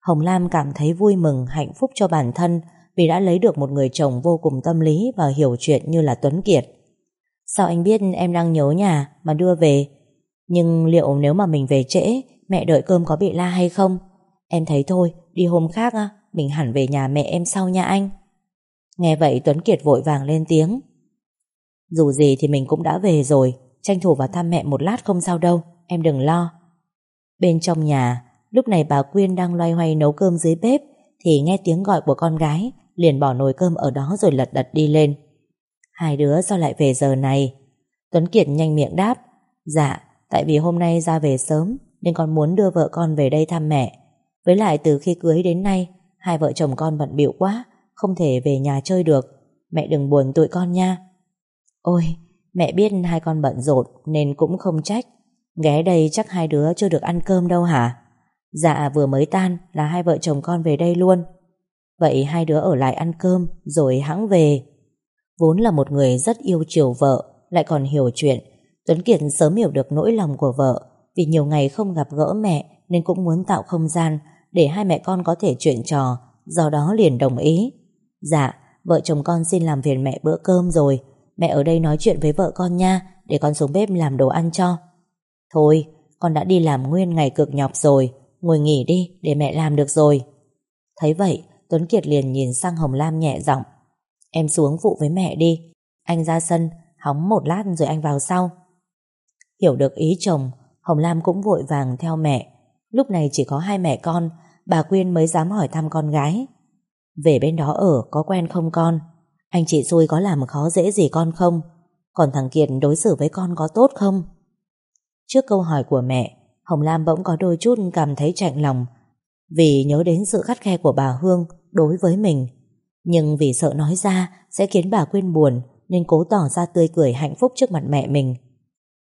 Hồng Lam cảm thấy vui mừng, hạnh phúc cho bản thân vì đã lấy được một người chồng vô cùng tâm lý và hiểu chuyện như là Tuấn Kiệt. Sao anh biết em đang nhớ nhà mà đưa về? Nhưng liệu nếu mà mình về trễ, mẹ đợi cơm có bị la hay không? Em thấy thôi, đi hôm khác mình hẳn về nhà mẹ em sau nha anh. Nghe vậy Tuấn Kiệt vội vàng lên tiếng. Dù gì thì mình cũng đã về rồi, tranh thủ vào thăm mẹ một lát không sao đâu, em đừng lo. Bên trong nhà, lúc này bà Quyên đang loay hoay nấu cơm dưới bếp, thì nghe tiếng gọi của con gái, liền bỏ nồi cơm ở đó rồi lật đật đi lên. Hai đứa sao lại về giờ này? Tuấn Kiệt nhanh miệng đáp, dạ, tại vì hôm nay ra về sớm nên con muốn đưa vợ con về đây thăm mẹ. Với lại từ khi cưới đến nay, hai vợ chồng con bận biểu quá, không thể về nhà chơi được. Mẹ đừng buồn tụi con nha. Ôi, mẹ biết hai con bận rộn nên cũng không trách. Ghé đây chắc hai đứa chưa được ăn cơm đâu hả? Dạ vừa mới tan là hai vợ chồng con về đây luôn. Vậy hai đứa ở lại ăn cơm rồi hãng về. Vốn là một người rất yêu chiều vợ, lại còn hiểu chuyện. Tuấn Kiệt sớm hiểu được nỗi lòng của vợ vì nhiều ngày không gặp gỡ mẹ nên cũng muốn tạo không gian để hai mẹ con có thể chuyện trò, do đó liền đồng ý. Dạ, vợ chồng con xin làm phiền mẹ bữa cơm rồi, mẹ ở đây nói chuyện với vợ con nha, để con xuống bếp làm đồ ăn cho. Thôi, con đã đi làm nguyên ngày cực nhọc rồi, ngồi nghỉ đi để mẹ làm được rồi. Thấy vậy, Tuấn Kiệt liền nhìn sang Hồng Lam nhẹ giọng. Em xuống phụ với mẹ đi, anh ra sân, hóng một lát rồi anh vào sau. Hiểu được ý chồng, Hồng Lam cũng vội vàng theo mẹ. Lúc này chỉ có hai mẹ con, bà Quyên mới dám hỏi thăm con gái. Về bên đó ở có quen không con? Anh chị xui có làm khó dễ gì con không? Còn thằng Kiệt đối xử với con có tốt không? Trước câu hỏi của mẹ, Hồng Lam bỗng có đôi chút cảm thấy chạnh lòng vì nhớ đến sự khắt khe của bà Hương đối với mình. Nhưng vì sợ nói ra sẽ khiến bà Quyên buồn nên cố tỏ ra tươi cười hạnh phúc trước mặt mẹ mình.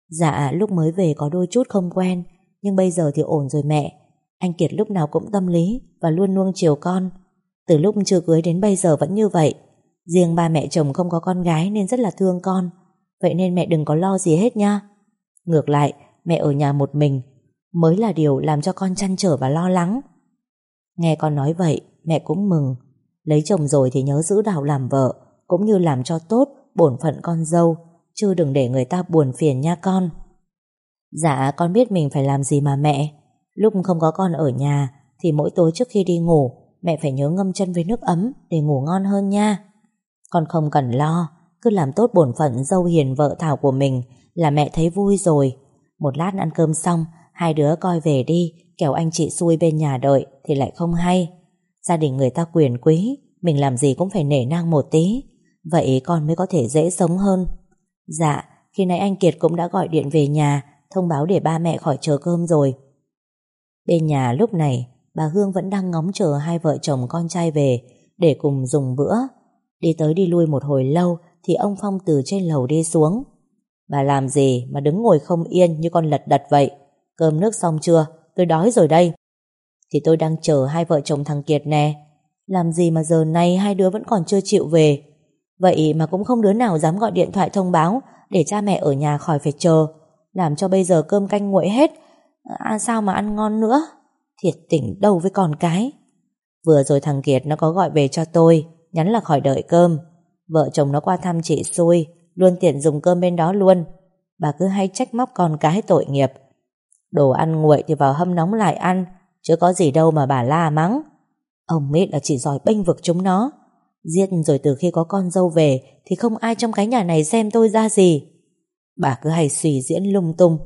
Dạ, lúc mới về có đôi chút không quen nhưng bây giờ thì ổn rồi mẹ. Anh Kiệt lúc nào cũng tâm lý và luôn nuông chiều con. Từ lúc chưa cưới đến bây giờ vẫn như vậy. Riêng ba mẹ chồng không có con gái nên rất là thương con. Vậy nên mẹ đừng có lo gì hết nha. Ngược lại, mẹ ở nhà một mình mới là điều làm cho con chăn trở và lo lắng. Nghe con nói vậy, mẹ cũng mừng. Lấy chồng rồi thì nhớ giữ đạo làm vợ, cũng như làm cho tốt bổn phận con dâu, chứ đừng để người ta buồn phiền nha con. Dạ, con biết mình phải làm gì mà mẹ. Lúc không có con ở nhà thì mỗi tối trước khi đi ngủ mẹ phải nhớ ngâm chân với nước ấm để ngủ ngon hơn nha. Con không cần lo, cứ làm tốt bổn phận dâu hiền vợ thảo của mình là mẹ thấy vui rồi. Một lát ăn cơm xong, hai đứa coi về đi, kẻo anh chị xui bên nhà đợi thì lại không hay. Gia đình người ta quyền quý, mình làm gì cũng phải nể nang một tí. Vậy con mới có thể dễ sống hơn. Dạ, khi nãy anh Kiệt cũng đã gọi điện về nhà, thông báo để ba mẹ khỏi chờ cơm rồi. Bên nhà lúc này, bà Hương vẫn đang ngóng chờ hai vợ chồng con trai về để cùng dùng bữa. Đi tới đi lui một hồi lâu thì ông Phong từ trên lầu đi xuống. Bà làm gì mà đứng ngồi không yên như con lật đật vậy? Cơm nước xong chưa? Tôi đói rồi đây. Thì tôi đang chờ hai vợ chồng thằng Kiệt nè. Làm gì mà giờ này hai đứa vẫn còn chưa chịu về? Vậy mà cũng không đứa nào dám gọi điện thoại thông báo để cha mẹ ở nhà khỏi phải chờ. Làm cho bây giờ cơm canh nguội hết À sao mà ăn ngon nữa? Thiệt tỉnh đâu với con cái. Vừa rồi thằng Kiệt nó có gọi về cho tôi, Nhắn là khỏi đợi cơm. Vợ chồng nó qua thăm chị xui, Luôn tiện dùng cơm bên đó luôn. Bà cứ hay trách móc con cái tội nghiệp. Đồ ăn nguội thì vào hâm nóng lại ăn, Chứ có gì đâu mà bà la mắng. Ông mít là chỉ giỏi bênh vực chúng nó. Giết rồi từ khi có con dâu về Thì không ai trong cái nhà này xem tôi ra gì. Bà cứ hay suy diễn lung tung.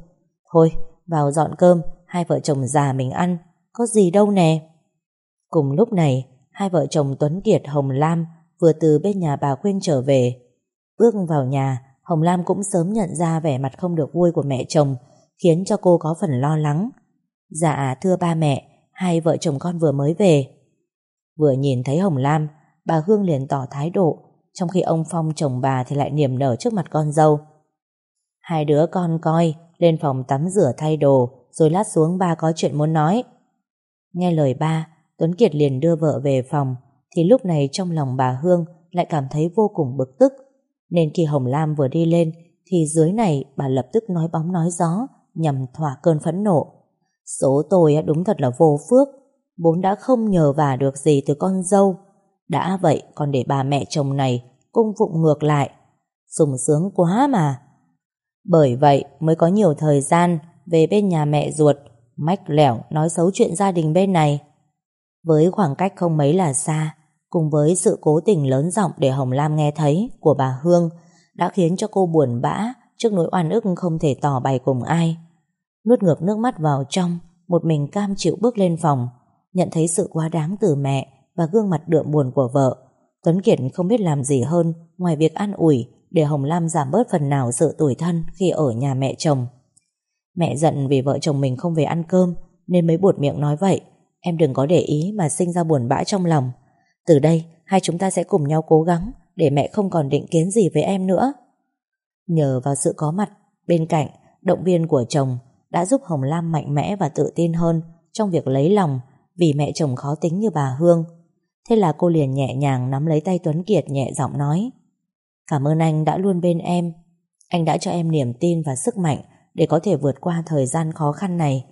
Thôi vào dọn cơm hai vợ chồng già mình ăn, có gì đâu nè. Cùng lúc này, hai vợ chồng Tuấn Kiệt Hồng Lam vừa từ bên nhà bà Quyên trở về. Bước vào nhà, Hồng Lam cũng sớm nhận ra vẻ mặt không được vui của mẹ chồng, khiến cho cô có phần lo lắng. Dạ thưa ba mẹ, hai vợ chồng con vừa mới về. Vừa nhìn thấy Hồng Lam, bà Hương liền tỏ thái độ, trong khi ông Phong chồng bà thì lại niềm nở trước mặt con dâu. Hai đứa con coi, lên phòng tắm rửa thay đồ, rồi lát xuống ba có chuyện muốn nói. Nghe lời ba, Tuấn Kiệt liền đưa vợ về phòng, thì lúc này trong lòng bà Hương lại cảm thấy vô cùng bực tức. Nên khi Hồng Lam vừa đi lên, thì dưới này bà lập tức nói bóng nói gió, nhằm thỏa cơn phẫn nộ. Số tôi đúng thật là vô phước, bốn đã không nhờ vả được gì từ con dâu. Đã vậy còn để bà mẹ chồng này cung phụng ngược lại. Sùng sướng quá mà, bởi vậy mới có nhiều thời gian về bên nhà mẹ ruột, mách lẻo nói xấu chuyện gia đình bên này. Với khoảng cách không mấy là xa, cùng với sự cố tình lớn giọng để Hồng Lam nghe thấy của bà Hương đã khiến cho cô buồn bã trước nỗi oan ức không thể tỏ bày cùng ai. Nuốt ngược nước mắt vào trong, một mình cam chịu bước lên phòng, nhận thấy sự quá đáng từ mẹ và gương mặt đượm buồn của vợ. Tuấn Kiệt không biết làm gì hơn ngoài việc an ủi để Hồng Lam giảm bớt phần nào sự tủi thân khi ở nhà mẹ chồng. Mẹ giận vì vợ chồng mình không về ăn cơm nên mới buột miệng nói vậy. Em đừng có để ý mà sinh ra buồn bã trong lòng. Từ đây, hai chúng ta sẽ cùng nhau cố gắng để mẹ không còn định kiến gì với em nữa. Nhờ vào sự có mặt, bên cạnh, động viên của chồng đã giúp Hồng Lam mạnh mẽ và tự tin hơn trong việc lấy lòng vì mẹ chồng khó tính như bà Hương. Thế là cô liền nhẹ nhàng nắm lấy tay Tuấn Kiệt nhẹ giọng nói Cảm ơn anh đã luôn bên em. Anh đã cho em niềm tin và sức mạnh để có thể vượt qua thời gian khó khăn này.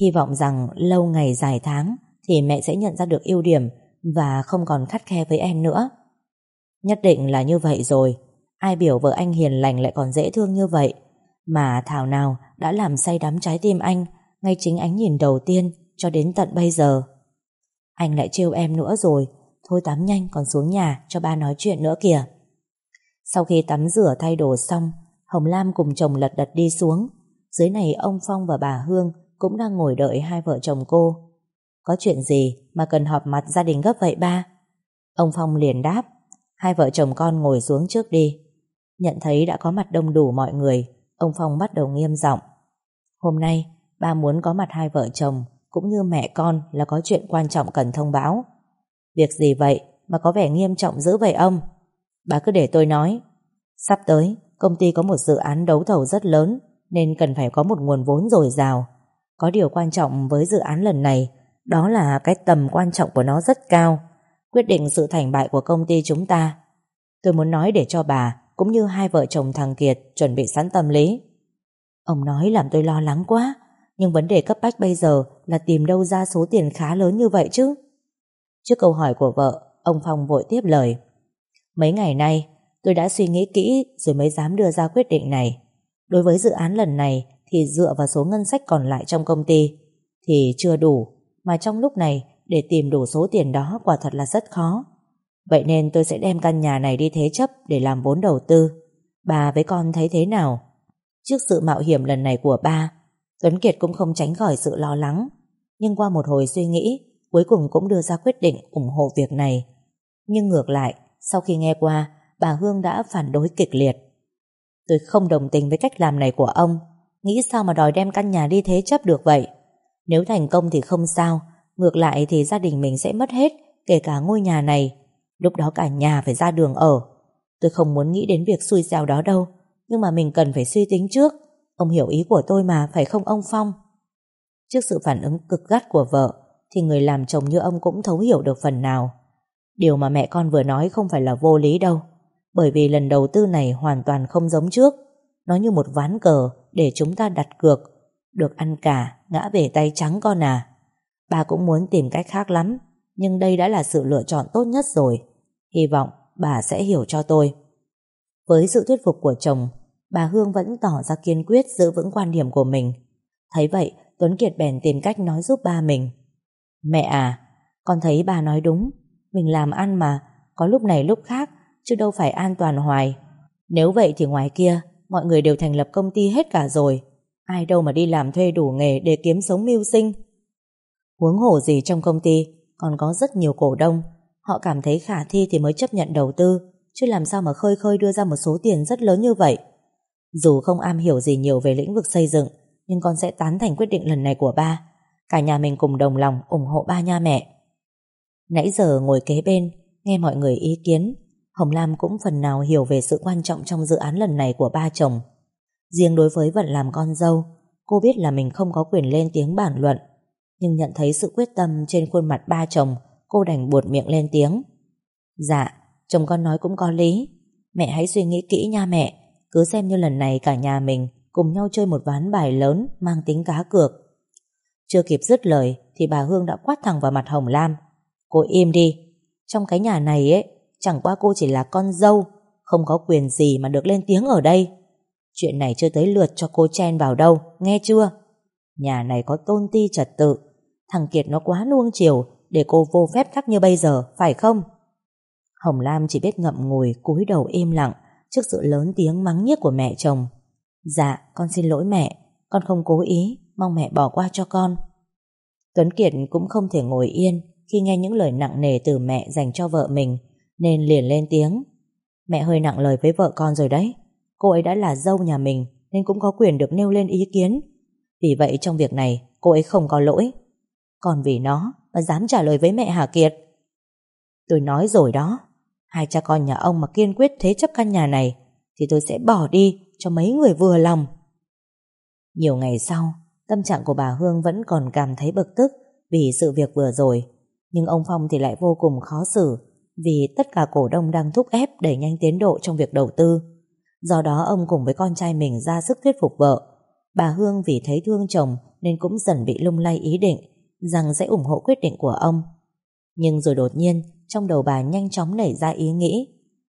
Hy vọng rằng lâu ngày dài tháng thì mẹ sẽ nhận ra được ưu điểm và không còn khắt khe với em nữa. Nhất định là như vậy rồi. Ai biểu vợ anh hiền lành lại còn dễ thương như vậy. Mà thảo nào đã làm say đắm trái tim anh, ngay chính ánh nhìn đầu tiên cho đến tận bây giờ. Anh lại trêu em nữa rồi. Thôi tắm nhanh, còn xuống nhà cho ba nói chuyện nữa kìa. Sau khi tắm rửa thay đồ xong, Hồng Lam cùng chồng lật đật đi xuống. Dưới này ông Phong và bà Hương cũng đang ngồi đợi hai vợ chồng cô. Có chuyện gì mà cần họp mặt gia đình gấp vậy ba? Ông Phong liền đáp, hai vợ chồng con ngồi xuống trước đi. Nhận thấy đã có mặt đông đủ mọi người, ông Phong bắt đầu nghiêm giọng. Hôm nay, ba muốn có mặt hai vợ chồng, cũng như mẹ con là có chuyện quan trọng cần thông báo. Việc gì vậy mà có vẻ nghiêm trọng dữ vậy ông? Bà cứ để tôi nói. Sắp tới, công ty có một dự án đấu thầu rất lớn nên cần phải có một nguồn vốn dồi dào. Có điều quan trọng với dự án lần này đó là cái tầm quan trọng của nó rất cao quyết định sự thành bại của công ty chúng ta. Tôi muốn nói để cho bà cũng như hai vợ chồng thằng Kiệt chuẩn bị sẵn tâm lý. Ông nói làm tôi lo lắng quá nhưng vấn đề cấp bách bây giờ là tìm đâu ra số tiền khá lớn như vậy chứ. Trước câu hỏi của vợ, ông Phong vội tiếp lời. Mấy ngày nay, tôi đã suy nghĩ kỹ rồi mới dám đưa ra quyết định này. Đối với dự án lần này thì dựa vào số ngân sách còn lại trong công ty thì chưa đủ, mà trong lúc này để tìm đủ số tiền đó quả thật là rất khó. Vậy nên tôi sẽ đem căn nhà này đi thế chấp để làm vốn đầu tư. Bà với con thấy thế nào? Trước sự mạo hiểm lần này của ba, Tuấn Kiệt cũng không tránh khỏi sự lo lắng. Nhưng qua một hồi suy nghĩ, cuối cùng cũng đưa ra quyết định ủng hộ việc này. Nhưng ngược lại, sau khi nghe qua, bà Hương đã phản đối kịch liệt. Tôi không đồng tình với cách làm này của ông. Nghĩ sao mà đòi đem căn nhà đi thế chấp được vậy? Nếu thành công thì không sao, ngược lại thì gia đình mình sẽ mất hết, kể cả ngôi nhà này. Lúc đó cả nhà phải ra đường ở. Tôi không muốn nghĩ đến việc xui xẻo đó đâu, nhưng mà mình cần phải suy tính trước. Ông hiểu ý của tôi mà, phải không ông Phong? Trước sự phản ứng cực gắt của vợ, thì người làm chồng như ông cũng thấu hiểu được phần nào. Điều mà mẹ con vừa nói không phải là vô lý đâu, bởi vì lần đầu tư này hoàn toàn không giống trước. Nó như một ván cờ để chúng ta đặt cược, được ăn cả, ngã về tay trắng con à. Ba cũng muốn tìm cách khác lắm, nhưng đây đã là sự lựa chọn tốt nhất rồi. Hy vọng bà sẽ hiểu cho tôi. Với sự thuyết phục của chồng, bà Hương vẫn tỏ ra kiên quyết giữ vững quan điểm của mình. Thấy vậy, Tuấn Kiệt bèn tìm cách nói giúp ba mình. Mẹ à, con thấy bà nói đúng, mình làm ăn mà, có lúc này lúc khác, chứ đâu phải an toàn hoài. Nếu vậy thì ngoài kia, mọi người đều thành lập công ty hết cả rồi. Ai đâu mà đi làm thuê đủ nghề để kiếm sống mưu sinh. Huống hổ gì trong công ty, còn có rất nhiều cổ đông. Họ cảm thấy khả thi thì mới chấp nhận đầu tư, chứ làm sao mà khơi khơi đưa ra một số tiền rất lớn như vậy. Dù không am hiểu gì nhiều về lĩnh vực xây dựng, nhưng con sẽ tán thành quyết định lần này của ba. Cả nhà mình cùng đồng lòng ủng hộ ba nha mẹ. Nãy giờ ngồi kế bên, nghe mọi người ý kiến, Hồng Lam cũng phần nào hiểu về sự quan trọng trong dự án lần này của ba chồng. Riêng đối với vận làm con dâu, cô biết là mình không có quyền lên tiếng bản luận, nhưng nhận thấy sự quyết tâm trên khuôn mặt ba chồng, cô đành buột miệng lên tiếng. Dạ, chồng con nói cũng có lý. Mẹ hãy suy nghĩ kỹ nha mẹ, cứ xem như lần này cả nhà mình cùng nhau chơi một ván bài lớn mang tính cá cược. Chưa kịp dứt lời thì bà Hương đã quát thẳng vào mặt Hồng Lam. Cô im đi, trong cái nhà này ấy, chẳng qua cô chỉ là con dâu, không có quyền gì mà được lên tiếng ở đây. Chuyện này chưa tới lượt cho cô chen vào đâu, nghe chưa? Nhà này có tôn ti trật tự, thằng Kiệt nó quá nuông chiều để cô vô phép tắc như bây giờ, phải không? Hồng Lam chỉ biết ngậm ngùi cúi đầu im lặng trước sự lớn tiếng mắng nhiếc của mẹ chồng. Dạ, con xin lỗi mẹ, con không cố ý, mong mẹ bỏ qua cho con. Tuấn Kiệt cũng không thể ngồi yên, khi nghe những lời nặng nề từ mẹ dành cho vợ mình, nên liền lên tiếng. Mẹ hơi nặng lời với vợ con rồi đấy. Cô ấy đã là dâu nhà mình, nên cũng có quyền được nêu lên ý kiến. Vì vậy trong việc này, cô ấy không có lỗi. Còn vì nó, mà dám trả lời với mẹ Hà Kiệt. Tôi nói rồi đó, hai cha con nhà ông mà kiên quyết thế chấp căn nhà này, thì tôi sẽ bỏ đi cho mấy người vừa lòng. Nhiều ngày sau, tâm trạng của bà Hương vẫn còn cảm thấy bực tức vì sự việc vừa rồi. Nhưng ông Phong thì lại vô cùng khó xử vì tất cả cổ đông đang thúc ép đẩy nhanh tiến độ trong việc đầu tư. Do đó ông cùng với con trai mình ra sức thuyết phục vợ. Bà Hương vì thấy thương chồng nên cũng dần bị lung lay ý định rằng sẽ ủng hộ quyết định của ông. Nhưng rồi đột nhiên, trong đầu bà nhanh chóng nảy ra ý nghĩ.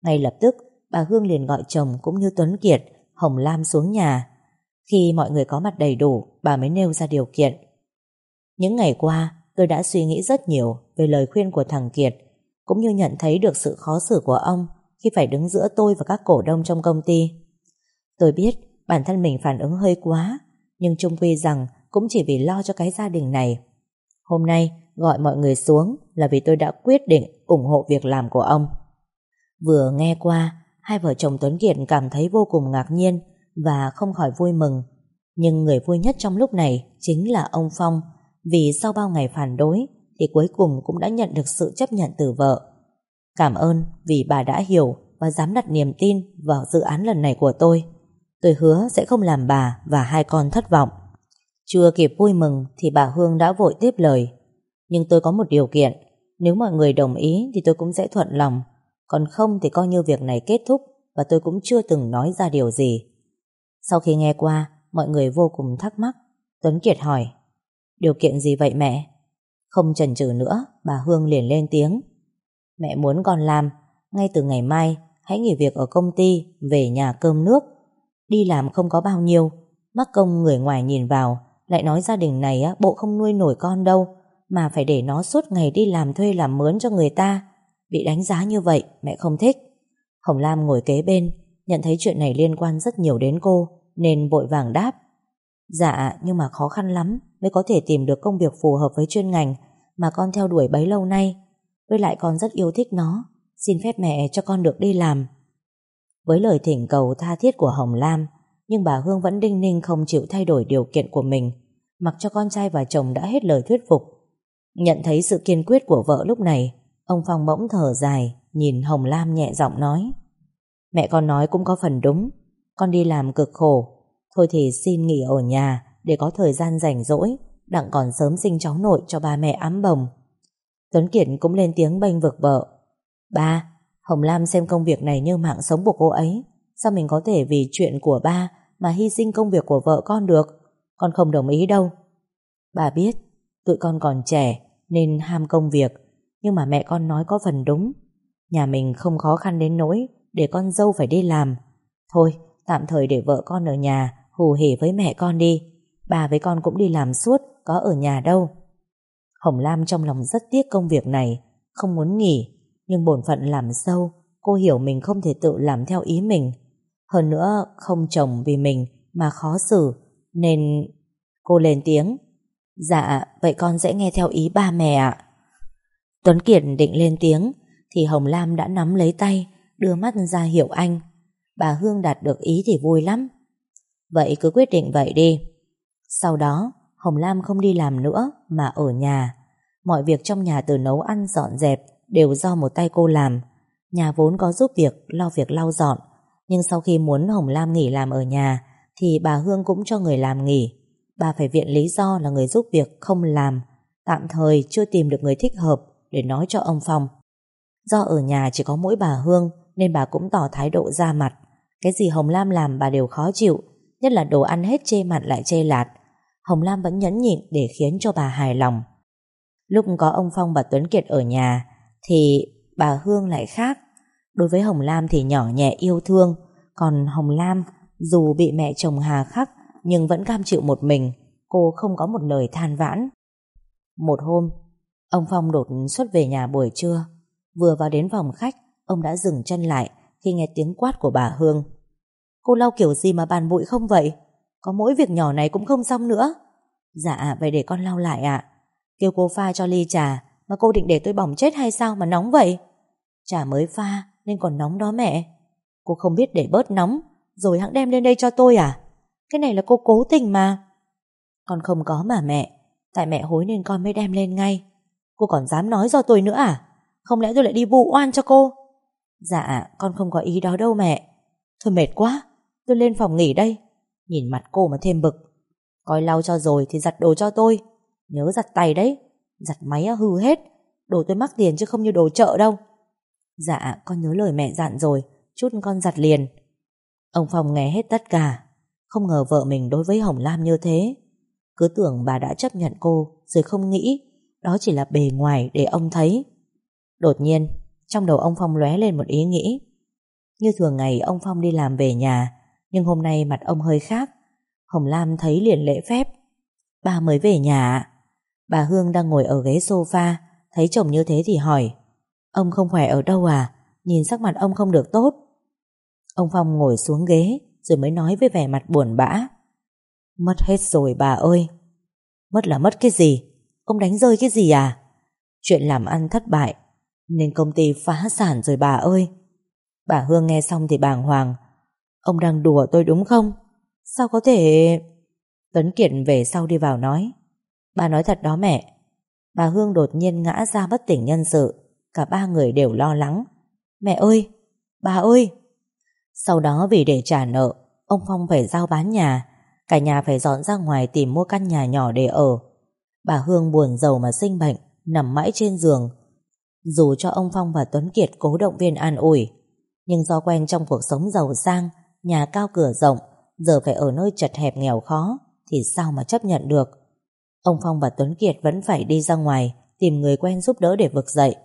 Ngay lập tức, bà Hương liền gọi chồng cũng như Tuấn Kiệt, Hồng Lam xuống nhà. Khi mọi người có mặt đầy đủ, bà mới nêu ra điều kiện. Những ngày qua, tôi đã suy nghĩ rất nhiều về lời khuyên của thằng Kiệt, cũng như nhận thấy được sự khó xử của ông khi phải đứng giữa tôi và các cổ đông trong công ty. Tôi biết bản thân mình phản ứng hơi quá, nhưng chung quy rằng cũng chỉ vì lo cho cái gia đình này. Hôm nay gọi mọi người xuống là vì tôi đã quyết định ủng hộ việc làm của ông. Vừa nghe qua, hai vợ chồng Tuấn Kiệt cảm thấy vô cùng ngạc nhiên và không khỏi vui mừng. Nhưng người vui nhất trong lúc này chính là ông Phong, vì sau bao ngày phản đối thì cuối cùng cũng đã nhận được sự chấp nhận từ vợ. Cảm ơn vì bà đã hiểu và dám đặt niềm tin vào dự án lần này của tôi. Tôi hứa sẽ không làm bà và hai con thất vọng. Chưa kịp vui mừng thì bà Hương đã vội tiếp lời. Nhưng tôi có một điều kiện, nếu mọi người đồng ý thì tôi cũng sẽ thuận lòng, còn không thì coi như việc này kết thúc và tôi cũng chưa từng nói ra điều gì. Sau khi nghe qua, mọi người vô cùng thắc mắc. Tuấn Kiệt hỏi, Điều kiện gì vậy mẹ? Không chần chừ nữa, bà Hương liền lên tiếng. Mẹ muốn con làm, ngay từ ngày mai, hãy nghỉ việc ở công ty, về nhà cơm nước. Đi làm không có bao nhiêu, mắc công người ngoài nhìn vào, lại nói gia đình này á, bộ không nuôi nổi con đâu, mà phải để nó suốt ngày đi làm thuê làm mướn cho người ta. Bị đánh giá như vậy, mẹ không thích. Hồng Lam ngồi kế bên, nhận thấy chuyện này liên quan rất nhiều đến cô, nên vội vàng đáp. Dạ, nhưng mà khó khăn lắm, mới có thể tìm được công việc phù hợp với chuyên ngành mà con theo đuổi bấy lâu nay. Với lại con rất yêu thích nó, xin phép mẹ cho con được đi làm. Với lời thỉnh cầu tha thiết của Hồng Lam, nhưng bà Hương vẫn đinh ninh không chịu thay đổi điều kiện của mình, mặc cho con trai và chồng đã hết lời thuyết phục. Nhận thấy sự kiên quyết của vợ lúc này, ông Phong bỗng thở dài, nhìn Hồng Lam nhẹ giọng nói. Mẹ con nói cũng có phần đúng, con đi làm cực khổ, thôi thì xin nghỉ ở nhà, để có thời gian rảnh rỗi, Đặng còn sớm sinh cháu nội cho ba mẹ ấm bồng. Tuấn Kiệt cũng lên tiếng bênh vực vợ. Ba, Hồng Lam xem công việc này như mạng sống của cô ấy. Sao mình có thể vì chuyện của ba mà hy sinh công việc của vợ con được? Con không đồng ý đâu. Bà biết, tụi con còn trẻ nên ham công việc. Nhưng mà mẹ con nói có phần đúng. Nhà mình không khó khăn đến nỗi để con dâu phải đi làm. Thôi, tạm thời để vợ con ở nhà hù hỉ với mẹ con đi. Bà với con cũng đi làm suốt, Có ở nhà đâu. Hồng Lam trong lòng rất tiếc công việc này, Không muốn nghỉ, Nhưng bổn phận làm sâu, Cô hiểu mình không thể tự làm theo ý mình. Hơn nữa, không chồng vì mình Mà khó xử, Nên cô lên tiếng Dạ vậy con sẽ nghe theo ý ba mẹ ạ. Tuấn Kiệt định lên tiếng, Thì Hồng Lam đã nắm lấy tay, Đưa mắt ra hiểu anh. Bà Hương đạt được ý thì vui lắm. Vậy cứ quyết định vậy đi. Sau đó, Hồng Lam không đi làm nữa mà ở nhà. Mọi việc trong nhà từ nấu ăn dọn dẹp đều do một tay cô làm. Nhà vốn có giúp việc, lo việc lau dọn. Nhưng sau khi muốn Hồng Lam nghỉ làm ở nhà, thì bà Hương cũng cho người làm nghỉ. Bà phải viện lý do là người giúp việc không làm, tạm thời chưa tìm được người thích hợp để nói cho ông Phong. Do ở nhà chỉ có mỗi bà Hương nên bà cũng tỏ thái độ ra mặt. Cái gì Hồng Lam làm bà đều khó chịu, nhất là đồ ăn hết chê mặn lại chê lạt. Hồng Lam vẫn nhẫn nhịn để khiến cho bà hài lòng. Lúc có ông Phong và Tuấn Kiệt ở nhà thì bà Hương lại khác. Đối với Hồng Lam thì nhỏ nhẹ yêu thương, còn Hồng Lam dù bị mẹ chồng hà khắc nhưng vẫn cam chịu một mình, cô không có một lời than vãn. Một hôm, ông Phong đột xuất về nhà buổi trưa. Vừa vào đến phòng khách, ông đã dừng chân lại khi nghe tiếng quát của bà Hương. Cô lau kiểu gì mà bàn bụi không vậy? Có mỗi việc nhỏ này cũng không xong nữa. Dạ vậy để con lau lại ạ. À. Kêu cô pha cho ly trà, Mà cô định để tôi bỏng chết hay sao mà nóng vậy? Trà mới pha, Nên còn nóng đó mẹ. Cô không biết để bớt nóng, Rồi hãng đem lên đây cho tôi à? Cái này là cô cố tình mà. Con không có mà mẹ. Tại mẹ hối nên con mới đem lên ngay. Cô còn dám nói do tôi nữa à? Không lẽ tôi lại đi vu oan cho cô? Dạ con không có ý đó đâu mẹ. Thôi mệt quá, Tôi lên phòng nghỉ đây. Nhìn mặt cô mà thêm bực. Coi lau cho rồi thì giặt đồ cho tôi. Nhớ giặt tay đấy. Giặt máy hư hết. Đồ tôi mắc tiền chứ không như đồ chợ đâu. Dạ con nhớ lời mẹ dặn rồi. Chút con giặt liền. Ông Phong nghe hết tất cả. Không ngờ vợ mình đối với Hồng Lam như thế. Cứ tưởng bà đã chấp nhận cô, Rồi không nghĩ. Đó chỉ là bề ngoài để ông thấy. Đột nhiên, Trong đầu ông Phong lóe lên một ý nghĩ. Như thường ngày, ông Phong đi làm về nhà nhưng hôm nay mặt ông hơi khác. Hồng Lam thấy liền lễ phép. bà mới về nhà Bà Hương đang ngồi ở ghế sofa, thấy chồng như thế thì hỏi. Ông không khỏe ở đâu à? Nhìn sắc mặt ông không được tốt. Ông Phong ngồi xuống ghế, rồi mới nói với vẻ mặt buồn bã. Mất hết rồi bà ơi. Mất là mất cái gì? Ông đánh rơi cái gì à? Chuyện làm ăn thất bại, nên công ty phá sản rồi bà ơi. Bà Hương nghe xong thì bàng hoàng, Ông đang đùa tôi đúng không? Sao có thể... Tuấn Kiệt về sau đi vào nói. Bà nói thật đó mẹ. Bà Hương đột nhiên ngã ra bất tỉnh nhân sự. Cả ba người đều lo lắng. Mẹ ơi! Bà ơi! Sau đó vì để trả nợ, ông Phong phải giao bán nhà. Cả nhà phải dọn ra ngoài tìm mua căn nhà nhỏ để ở. Bà Hương buồn giàu mà sinh bệnh, nằm mãi trên giường. Dù cho ông Phong và Tuấn Kiệt cố động viên an ủi, nhưng do quen trong cuộc sống giàu sang, Nhà cao cửa rộng, giờ phải ở nơi chật hẹp nghèo khó, thì sao mà chấp nhận được. Ông Phong và Tuấn Kiệt vẫn phải đi ra ngoài, tìm người quen giúp đỡ để vực dậy.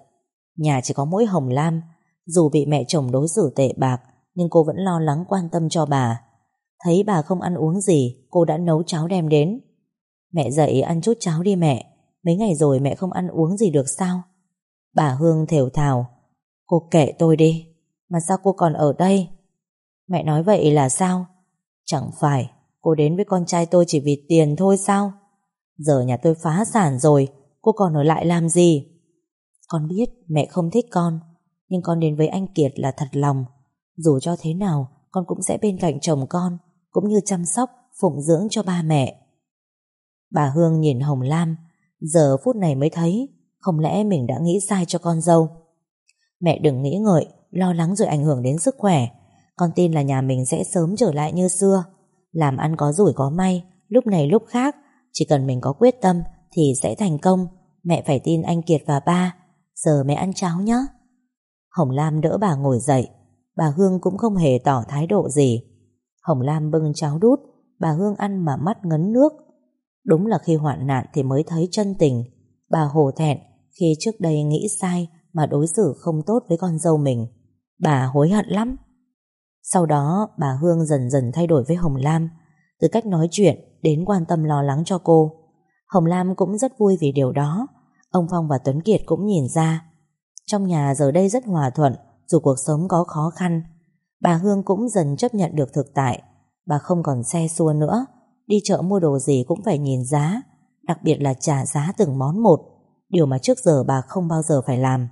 Nhà chỉ có mỗi Hồng Lam, dù bị mẹ chồng đối xử tệ bạc, nhưng cô vẫn lo lắng quan tâm cho bà. Thấy bà không ăn uống gì, cô đã nấu cháo đem đến. Mẹ dậy ăn chút cháo đi mẹ, mấy ngày rồi mẹ không ăn uống gì được sao? Bà Hương thều thào, cô kệ tôi đi, mà sao cô còn ở đây? Mẹ nói vậy là sao? Chẳng phải cô đến với con trai tôi chỉ vì tiền thôi sao? Giờ nhà tôi phá sản rồi, cô còn ở lại làm gì? Con biết mẹ không thích con, nhưng con đến với anh Kiệt là thật lòng. Dù cho thế nào, con cũng sẽ bên cạnh chồng con, cũng như chăm sóc, phụng dưỡng cho ba mẹ. Bà Hương nhìn Hồng Lam, giờ phút này mới thấy, không lẽ mình đã nghĩ sai cho con dâu? Mẹ đừng nghĩ ngợi, lo lắng rồi ảnh hưởng đến sức khỏe, con tin là nhà mình sẽ sớm trở lại như xưa. Làm ăn có rủi có may, Lúc này lúc khác. Chỉ cần mình có quyết tâm Thì sẽ thành công. Mẹ phải tin anh Kiệt và ba. Giờ mẹ ăn cháo nhé Hồng Lam đỡ bà ngồi dậy. Bà Hương cũng không hề tỏ thái độ gì. Hồng Lam bưng cháo đút. Bà Hương ăn mà mắt ngấn nước. Đúng là khi hoạn nạn thì mới thấy chân tình. Bà hồ thẹn Khi trước đây nghĩ sai Mà đối xử không tốt với con dâu mình. Bà hối hận lắm. Sau đó, bà Hương dần dần thay đổi với Hồng Lam, Từ cách nói chuyện đến quan tâm lo lắng cho cô. Hồng Lam cũng rất vui vì điều đó. Ông Phong và Tuấn Kiệt cũng nhìn ra. Trong nhà giờ đây rất hòa thuận, Dù cuộc sống có khó khăn. Bà Hương cũng dần chấp nhận được thực tại. Bà không còn xe xua nữa, Đi chợ mua đồ gì cũng phải nhìn giá, Đặc biệt là trả giá từng món một, Điều mà trước giờ bà không bao giờ phải làm.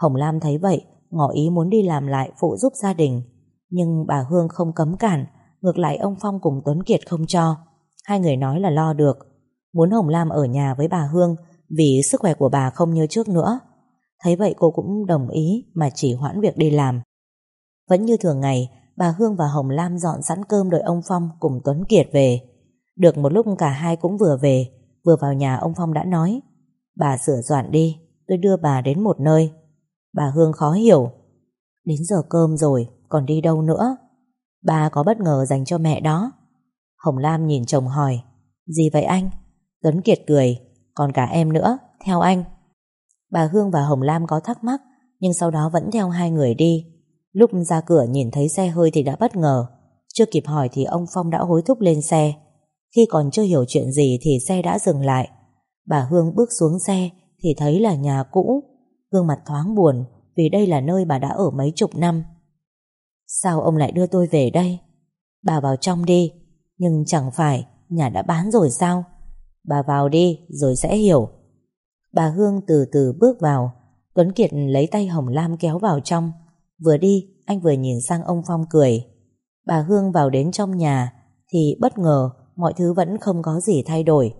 Hồng Lam thấy vậy, Ngỏ ý muốn đi làm lại phụ giúp gia đình. Nhưng bà Hương không cấm cản, ngược lại ông Phong cùng Tuấn Kiệt không cho. Hai người nói là lo được, muốn Hồng Lam ở nhà với bà Hương vì sức khỏe của bà không như trước nữa. Thấy vậy cô cũng đồng ý mà chỉ hoãn việc đi làm. Vẫn như thường ngày, bà Hương và Hồng Lam dọn sẵn cơm đợi ông Phong cùng Tuấn Kiệt về. Được một lúc cả hai cũng vừa về, vừa vào nhà ông Phong đã nói Bà sửa soạn đi, tôi đưa bà đến một nơi. Bà Hương khó hiểu. Đến giờ cơm rồi, còn đi đâu nữa? Ba có bất ngờ dành cho mẹ đó. Hồng Lam nhìn chồng hỏi Gì vậy anh? Tuấn Kiệt cười Còn cả em nữa, theo anh. Bà Hương và Hồng Lam có thắc mắc Nhưng sau đó vẫn theo hai người đi. Lúc ra cửa nhìn thấy xe hơi thì đã bất ngờ. Chưa kịp hỏi thì ông Phong đã hối thúc lên xe. Khi còn chưa hiểu chuyện gì thì xe đã dừng lại. Bà Hương bước xuống xe Thì thấy là nhà cũ. Gương mặt thoáng buồn Vì đây là nơi bà đã ở mấy chục năm. Sao ông lại đưa tôi về đây? Bà vào trong đi. Nhưng chẳng phải nhà đã bán rồi sao? Bà vào đi rồi sẽ hiểu. Bà Hương từ từ bước vào. Tuấn Kiệt lấy tay Hồng Lam kéo vào trong. Vừa đi, anh vừa nhìn sang ông Phong cười. Bà Hương vào đến trong nhà thì bất ngờ mọi thứ vẫn không có gì thay đổi.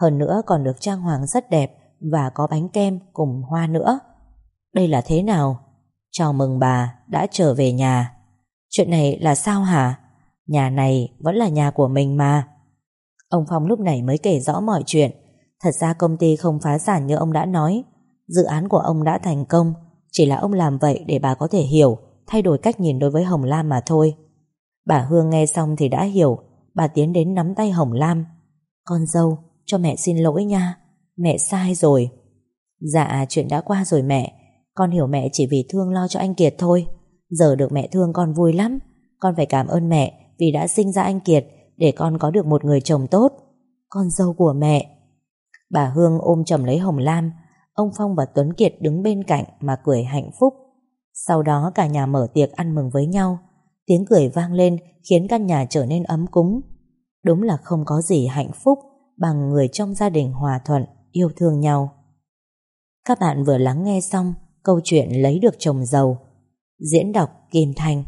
Hơn nữa còn được trang hoàng rất đẹp và có bánh kem cùng hoa nữa. Đây là thế nào? Chào mừng bà đã trở về nhà. Chuyện này là sao hả? Nhà này vẫn là nhà của mình mà. Ông Phong lúc này mới kể rõ mọi chuyện. Thật ra công ty không phá sản như ông đã nói. Dự án của ông đã thành công. Chỉ là ông làm vậy để bà có thể hiểu, thay đổi cách nhìn đối với Hồng Lam mà thôi. Bà Hương nghe xong thì đã hiểu. Bà tiến đến nắm tay Hồng Lam. Con dâu, cho mẹ xin lỗi nha. Mẹ sai rồi. Dạ, chuyện đã qua rồi mẹ. Con hiểu mẹ chỉ vì thương lo cho anh Kiệt thôi. Giờ được mẹ thương con vui lắm. Con phải cảm ơn mẹ Vì đã sinh ra anh Kiệt Để con có được một người chồng tốt. Con dâu của mẹ. Bà Hương ôm chầm lấy Hồng Lam. Ông Phong và Tuấn Kiệt đứng bên cạnh Mà cười hạnh phúc. Sau đó cả nhà mở tiệc ăn mừng với nhau. Tiếng cười vang lên Khiến căn nhà trở nên ấm cúng. Đúng là không có gì hạnh phúc Bằng người trong gia đình hòa thuận, Yêu thương nhau. Các bạn vừa lắng nghe xong câu chuyện lấy được chồng giàu. Diễn đọc Kim Thành.